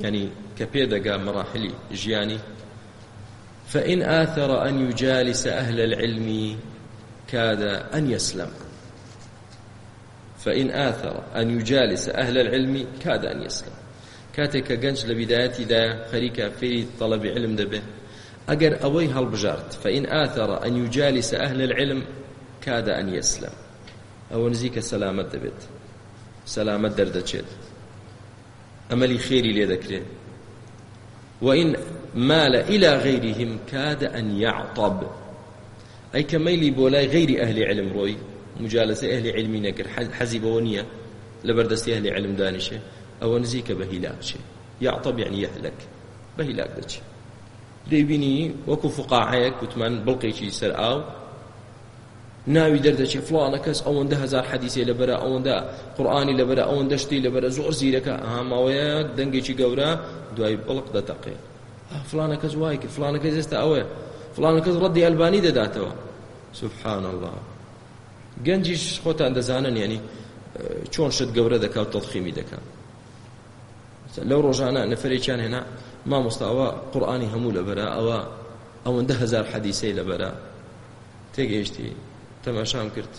يعني كبيدا مراحلي جياني فإن آثر أن يجالس أهل العلم كاد أن يسلم فإن آثر أن يجالس أهل العلم كاد أن يسلم كاتك قنج لبدايتي دا خريكا في طلب علم دبه ئەگەر ئەوەی هەڵبژارد فإن آثر أن يجالس أهل العلم كاد أن يسلم ئەوە نزیکە سەلامەت دەبێت سەلامەت دەردەچێت ئەمەلی خێری لێ دەکرێت وإن مال إلى غيرهم كاد أن يعطب أي كميلي بولاي غير أهل علم روي مجالسة أهل علمي نكر حزب ونية لبردستي أهل علم دانشة أو نزيك بهلاك شيء يعطب يعني يهلك بهلاك دشي دەیبینی وەکو فقاعەیەک گوتمان بڵقێکی سەر ئاو ناوی دەردەچێ فلانە کەس ئەوەندە هزار حەدیسێ لەبەرە ئەوەندە قورآانی لەبەرە ئەوەندە شتی لەبەرە زۆر زیرەکە ئاماوەیەک دەنگێکی گەورە دوای بڵق دەتەقێ فلانە کەس وای کرد فلانە کەس ئێستا ئەوێ فلانە کەس ڕەدی ئەلبانی دەداتەوە سبحان الله گەنجیش خۆتان دەزانن یعنی چۆن شت گەورە دەکات تەڵخیمی دەکات لەو ڕۆژانە نەفرێکیان هێنا مامۆستا ئەوە قورآانی هەموو لەبەرە ئەوە ئەوەندە هزار حەدیسەی لەبەرە تێگەیشتی تەماشام کرد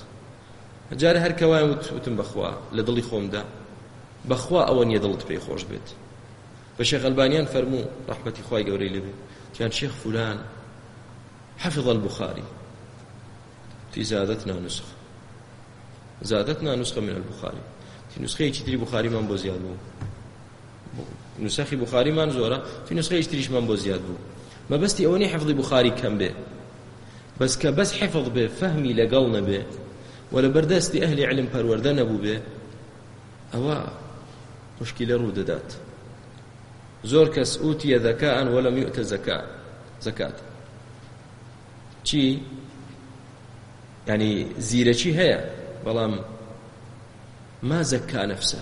جارە هەر کەوای وت وتم بەخوا لە دڵی خۆمدا بەخوا ئەوە نیە دڵت پێی خۆش بێت بە شێخەلبانیان فەرموو ڕحمەتی خی گەورەی لەبێ تیان شێخ فولان حەفظ البخاري في زادتنا نسخة زادتنا نسخة من البخاري في نسخة يجي تري بخاري من بوزيان نسخی بخاریمان زۆرە توی نسخەی تریشمان بۆ زیاد بوو مەبەستی ئەوەی حفظی بخاری کەم بێ بەس کە بەس حفظ بێ فەهمی لەگەڵ نەبێ و لە بەردەستی ئەهلی علم پەروەردە نەبوو بێ ئەوە مشکیلە ڕوو دەدات زۆر کەس ئوتیە زەکان وەلم یؤتە زەکا زەکات چی ینی زیرەکی هەیە بەڵام ما زەکا نەفسە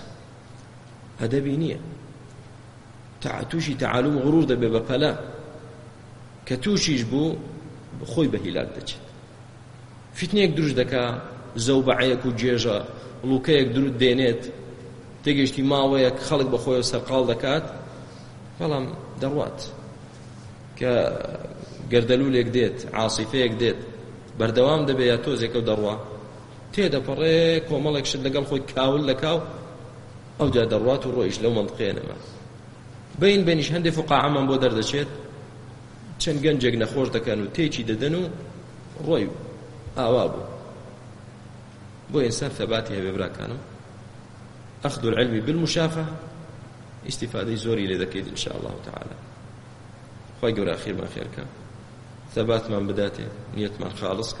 ئەدەبی نییە تووشی تەعالوم و غرور دەبێ بە پەلە کە تووشیش بوو خۆی بە هیلاک دەچێت فیتنێک دروست دەکا زەو بەعەیەک و جێژە لوکەیەک درود دێنێت تێگەشتی ماوەیەک خەڵک بە خۆی سەرقاڵ دەکات بەڵام دەڕوات کە گەردەلوولێک دێت عاسیفەیەک دێت بەردەوام دەبێ یا تۆزێکە و دەڕوا تێدەپەڕێ کۆمەڵێک شت لەگەڵ خۆی کاول لەکاو ئەوجا دەڕوات و ڕۆیش لەو منطقێنەمە بین بینیش هەندێک فقاعەمان بۆ دەردەچێت چەند گەنجێک نەخۆش دەکەن و تێکی دەدەن و ڕۆی ئاوا بوو بۆ ئینسان ثباتی هەبێ براکانم أخذ العلم بالمشافة استفادة زوري لذكيد إن شاء الله تعالى خواهي قورا خير ما خيرك ثبات من بداته نية من خالصك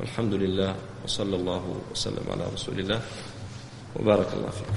والحمد لله وصلى الله وسلم على رسول الله وبارك الله فيكم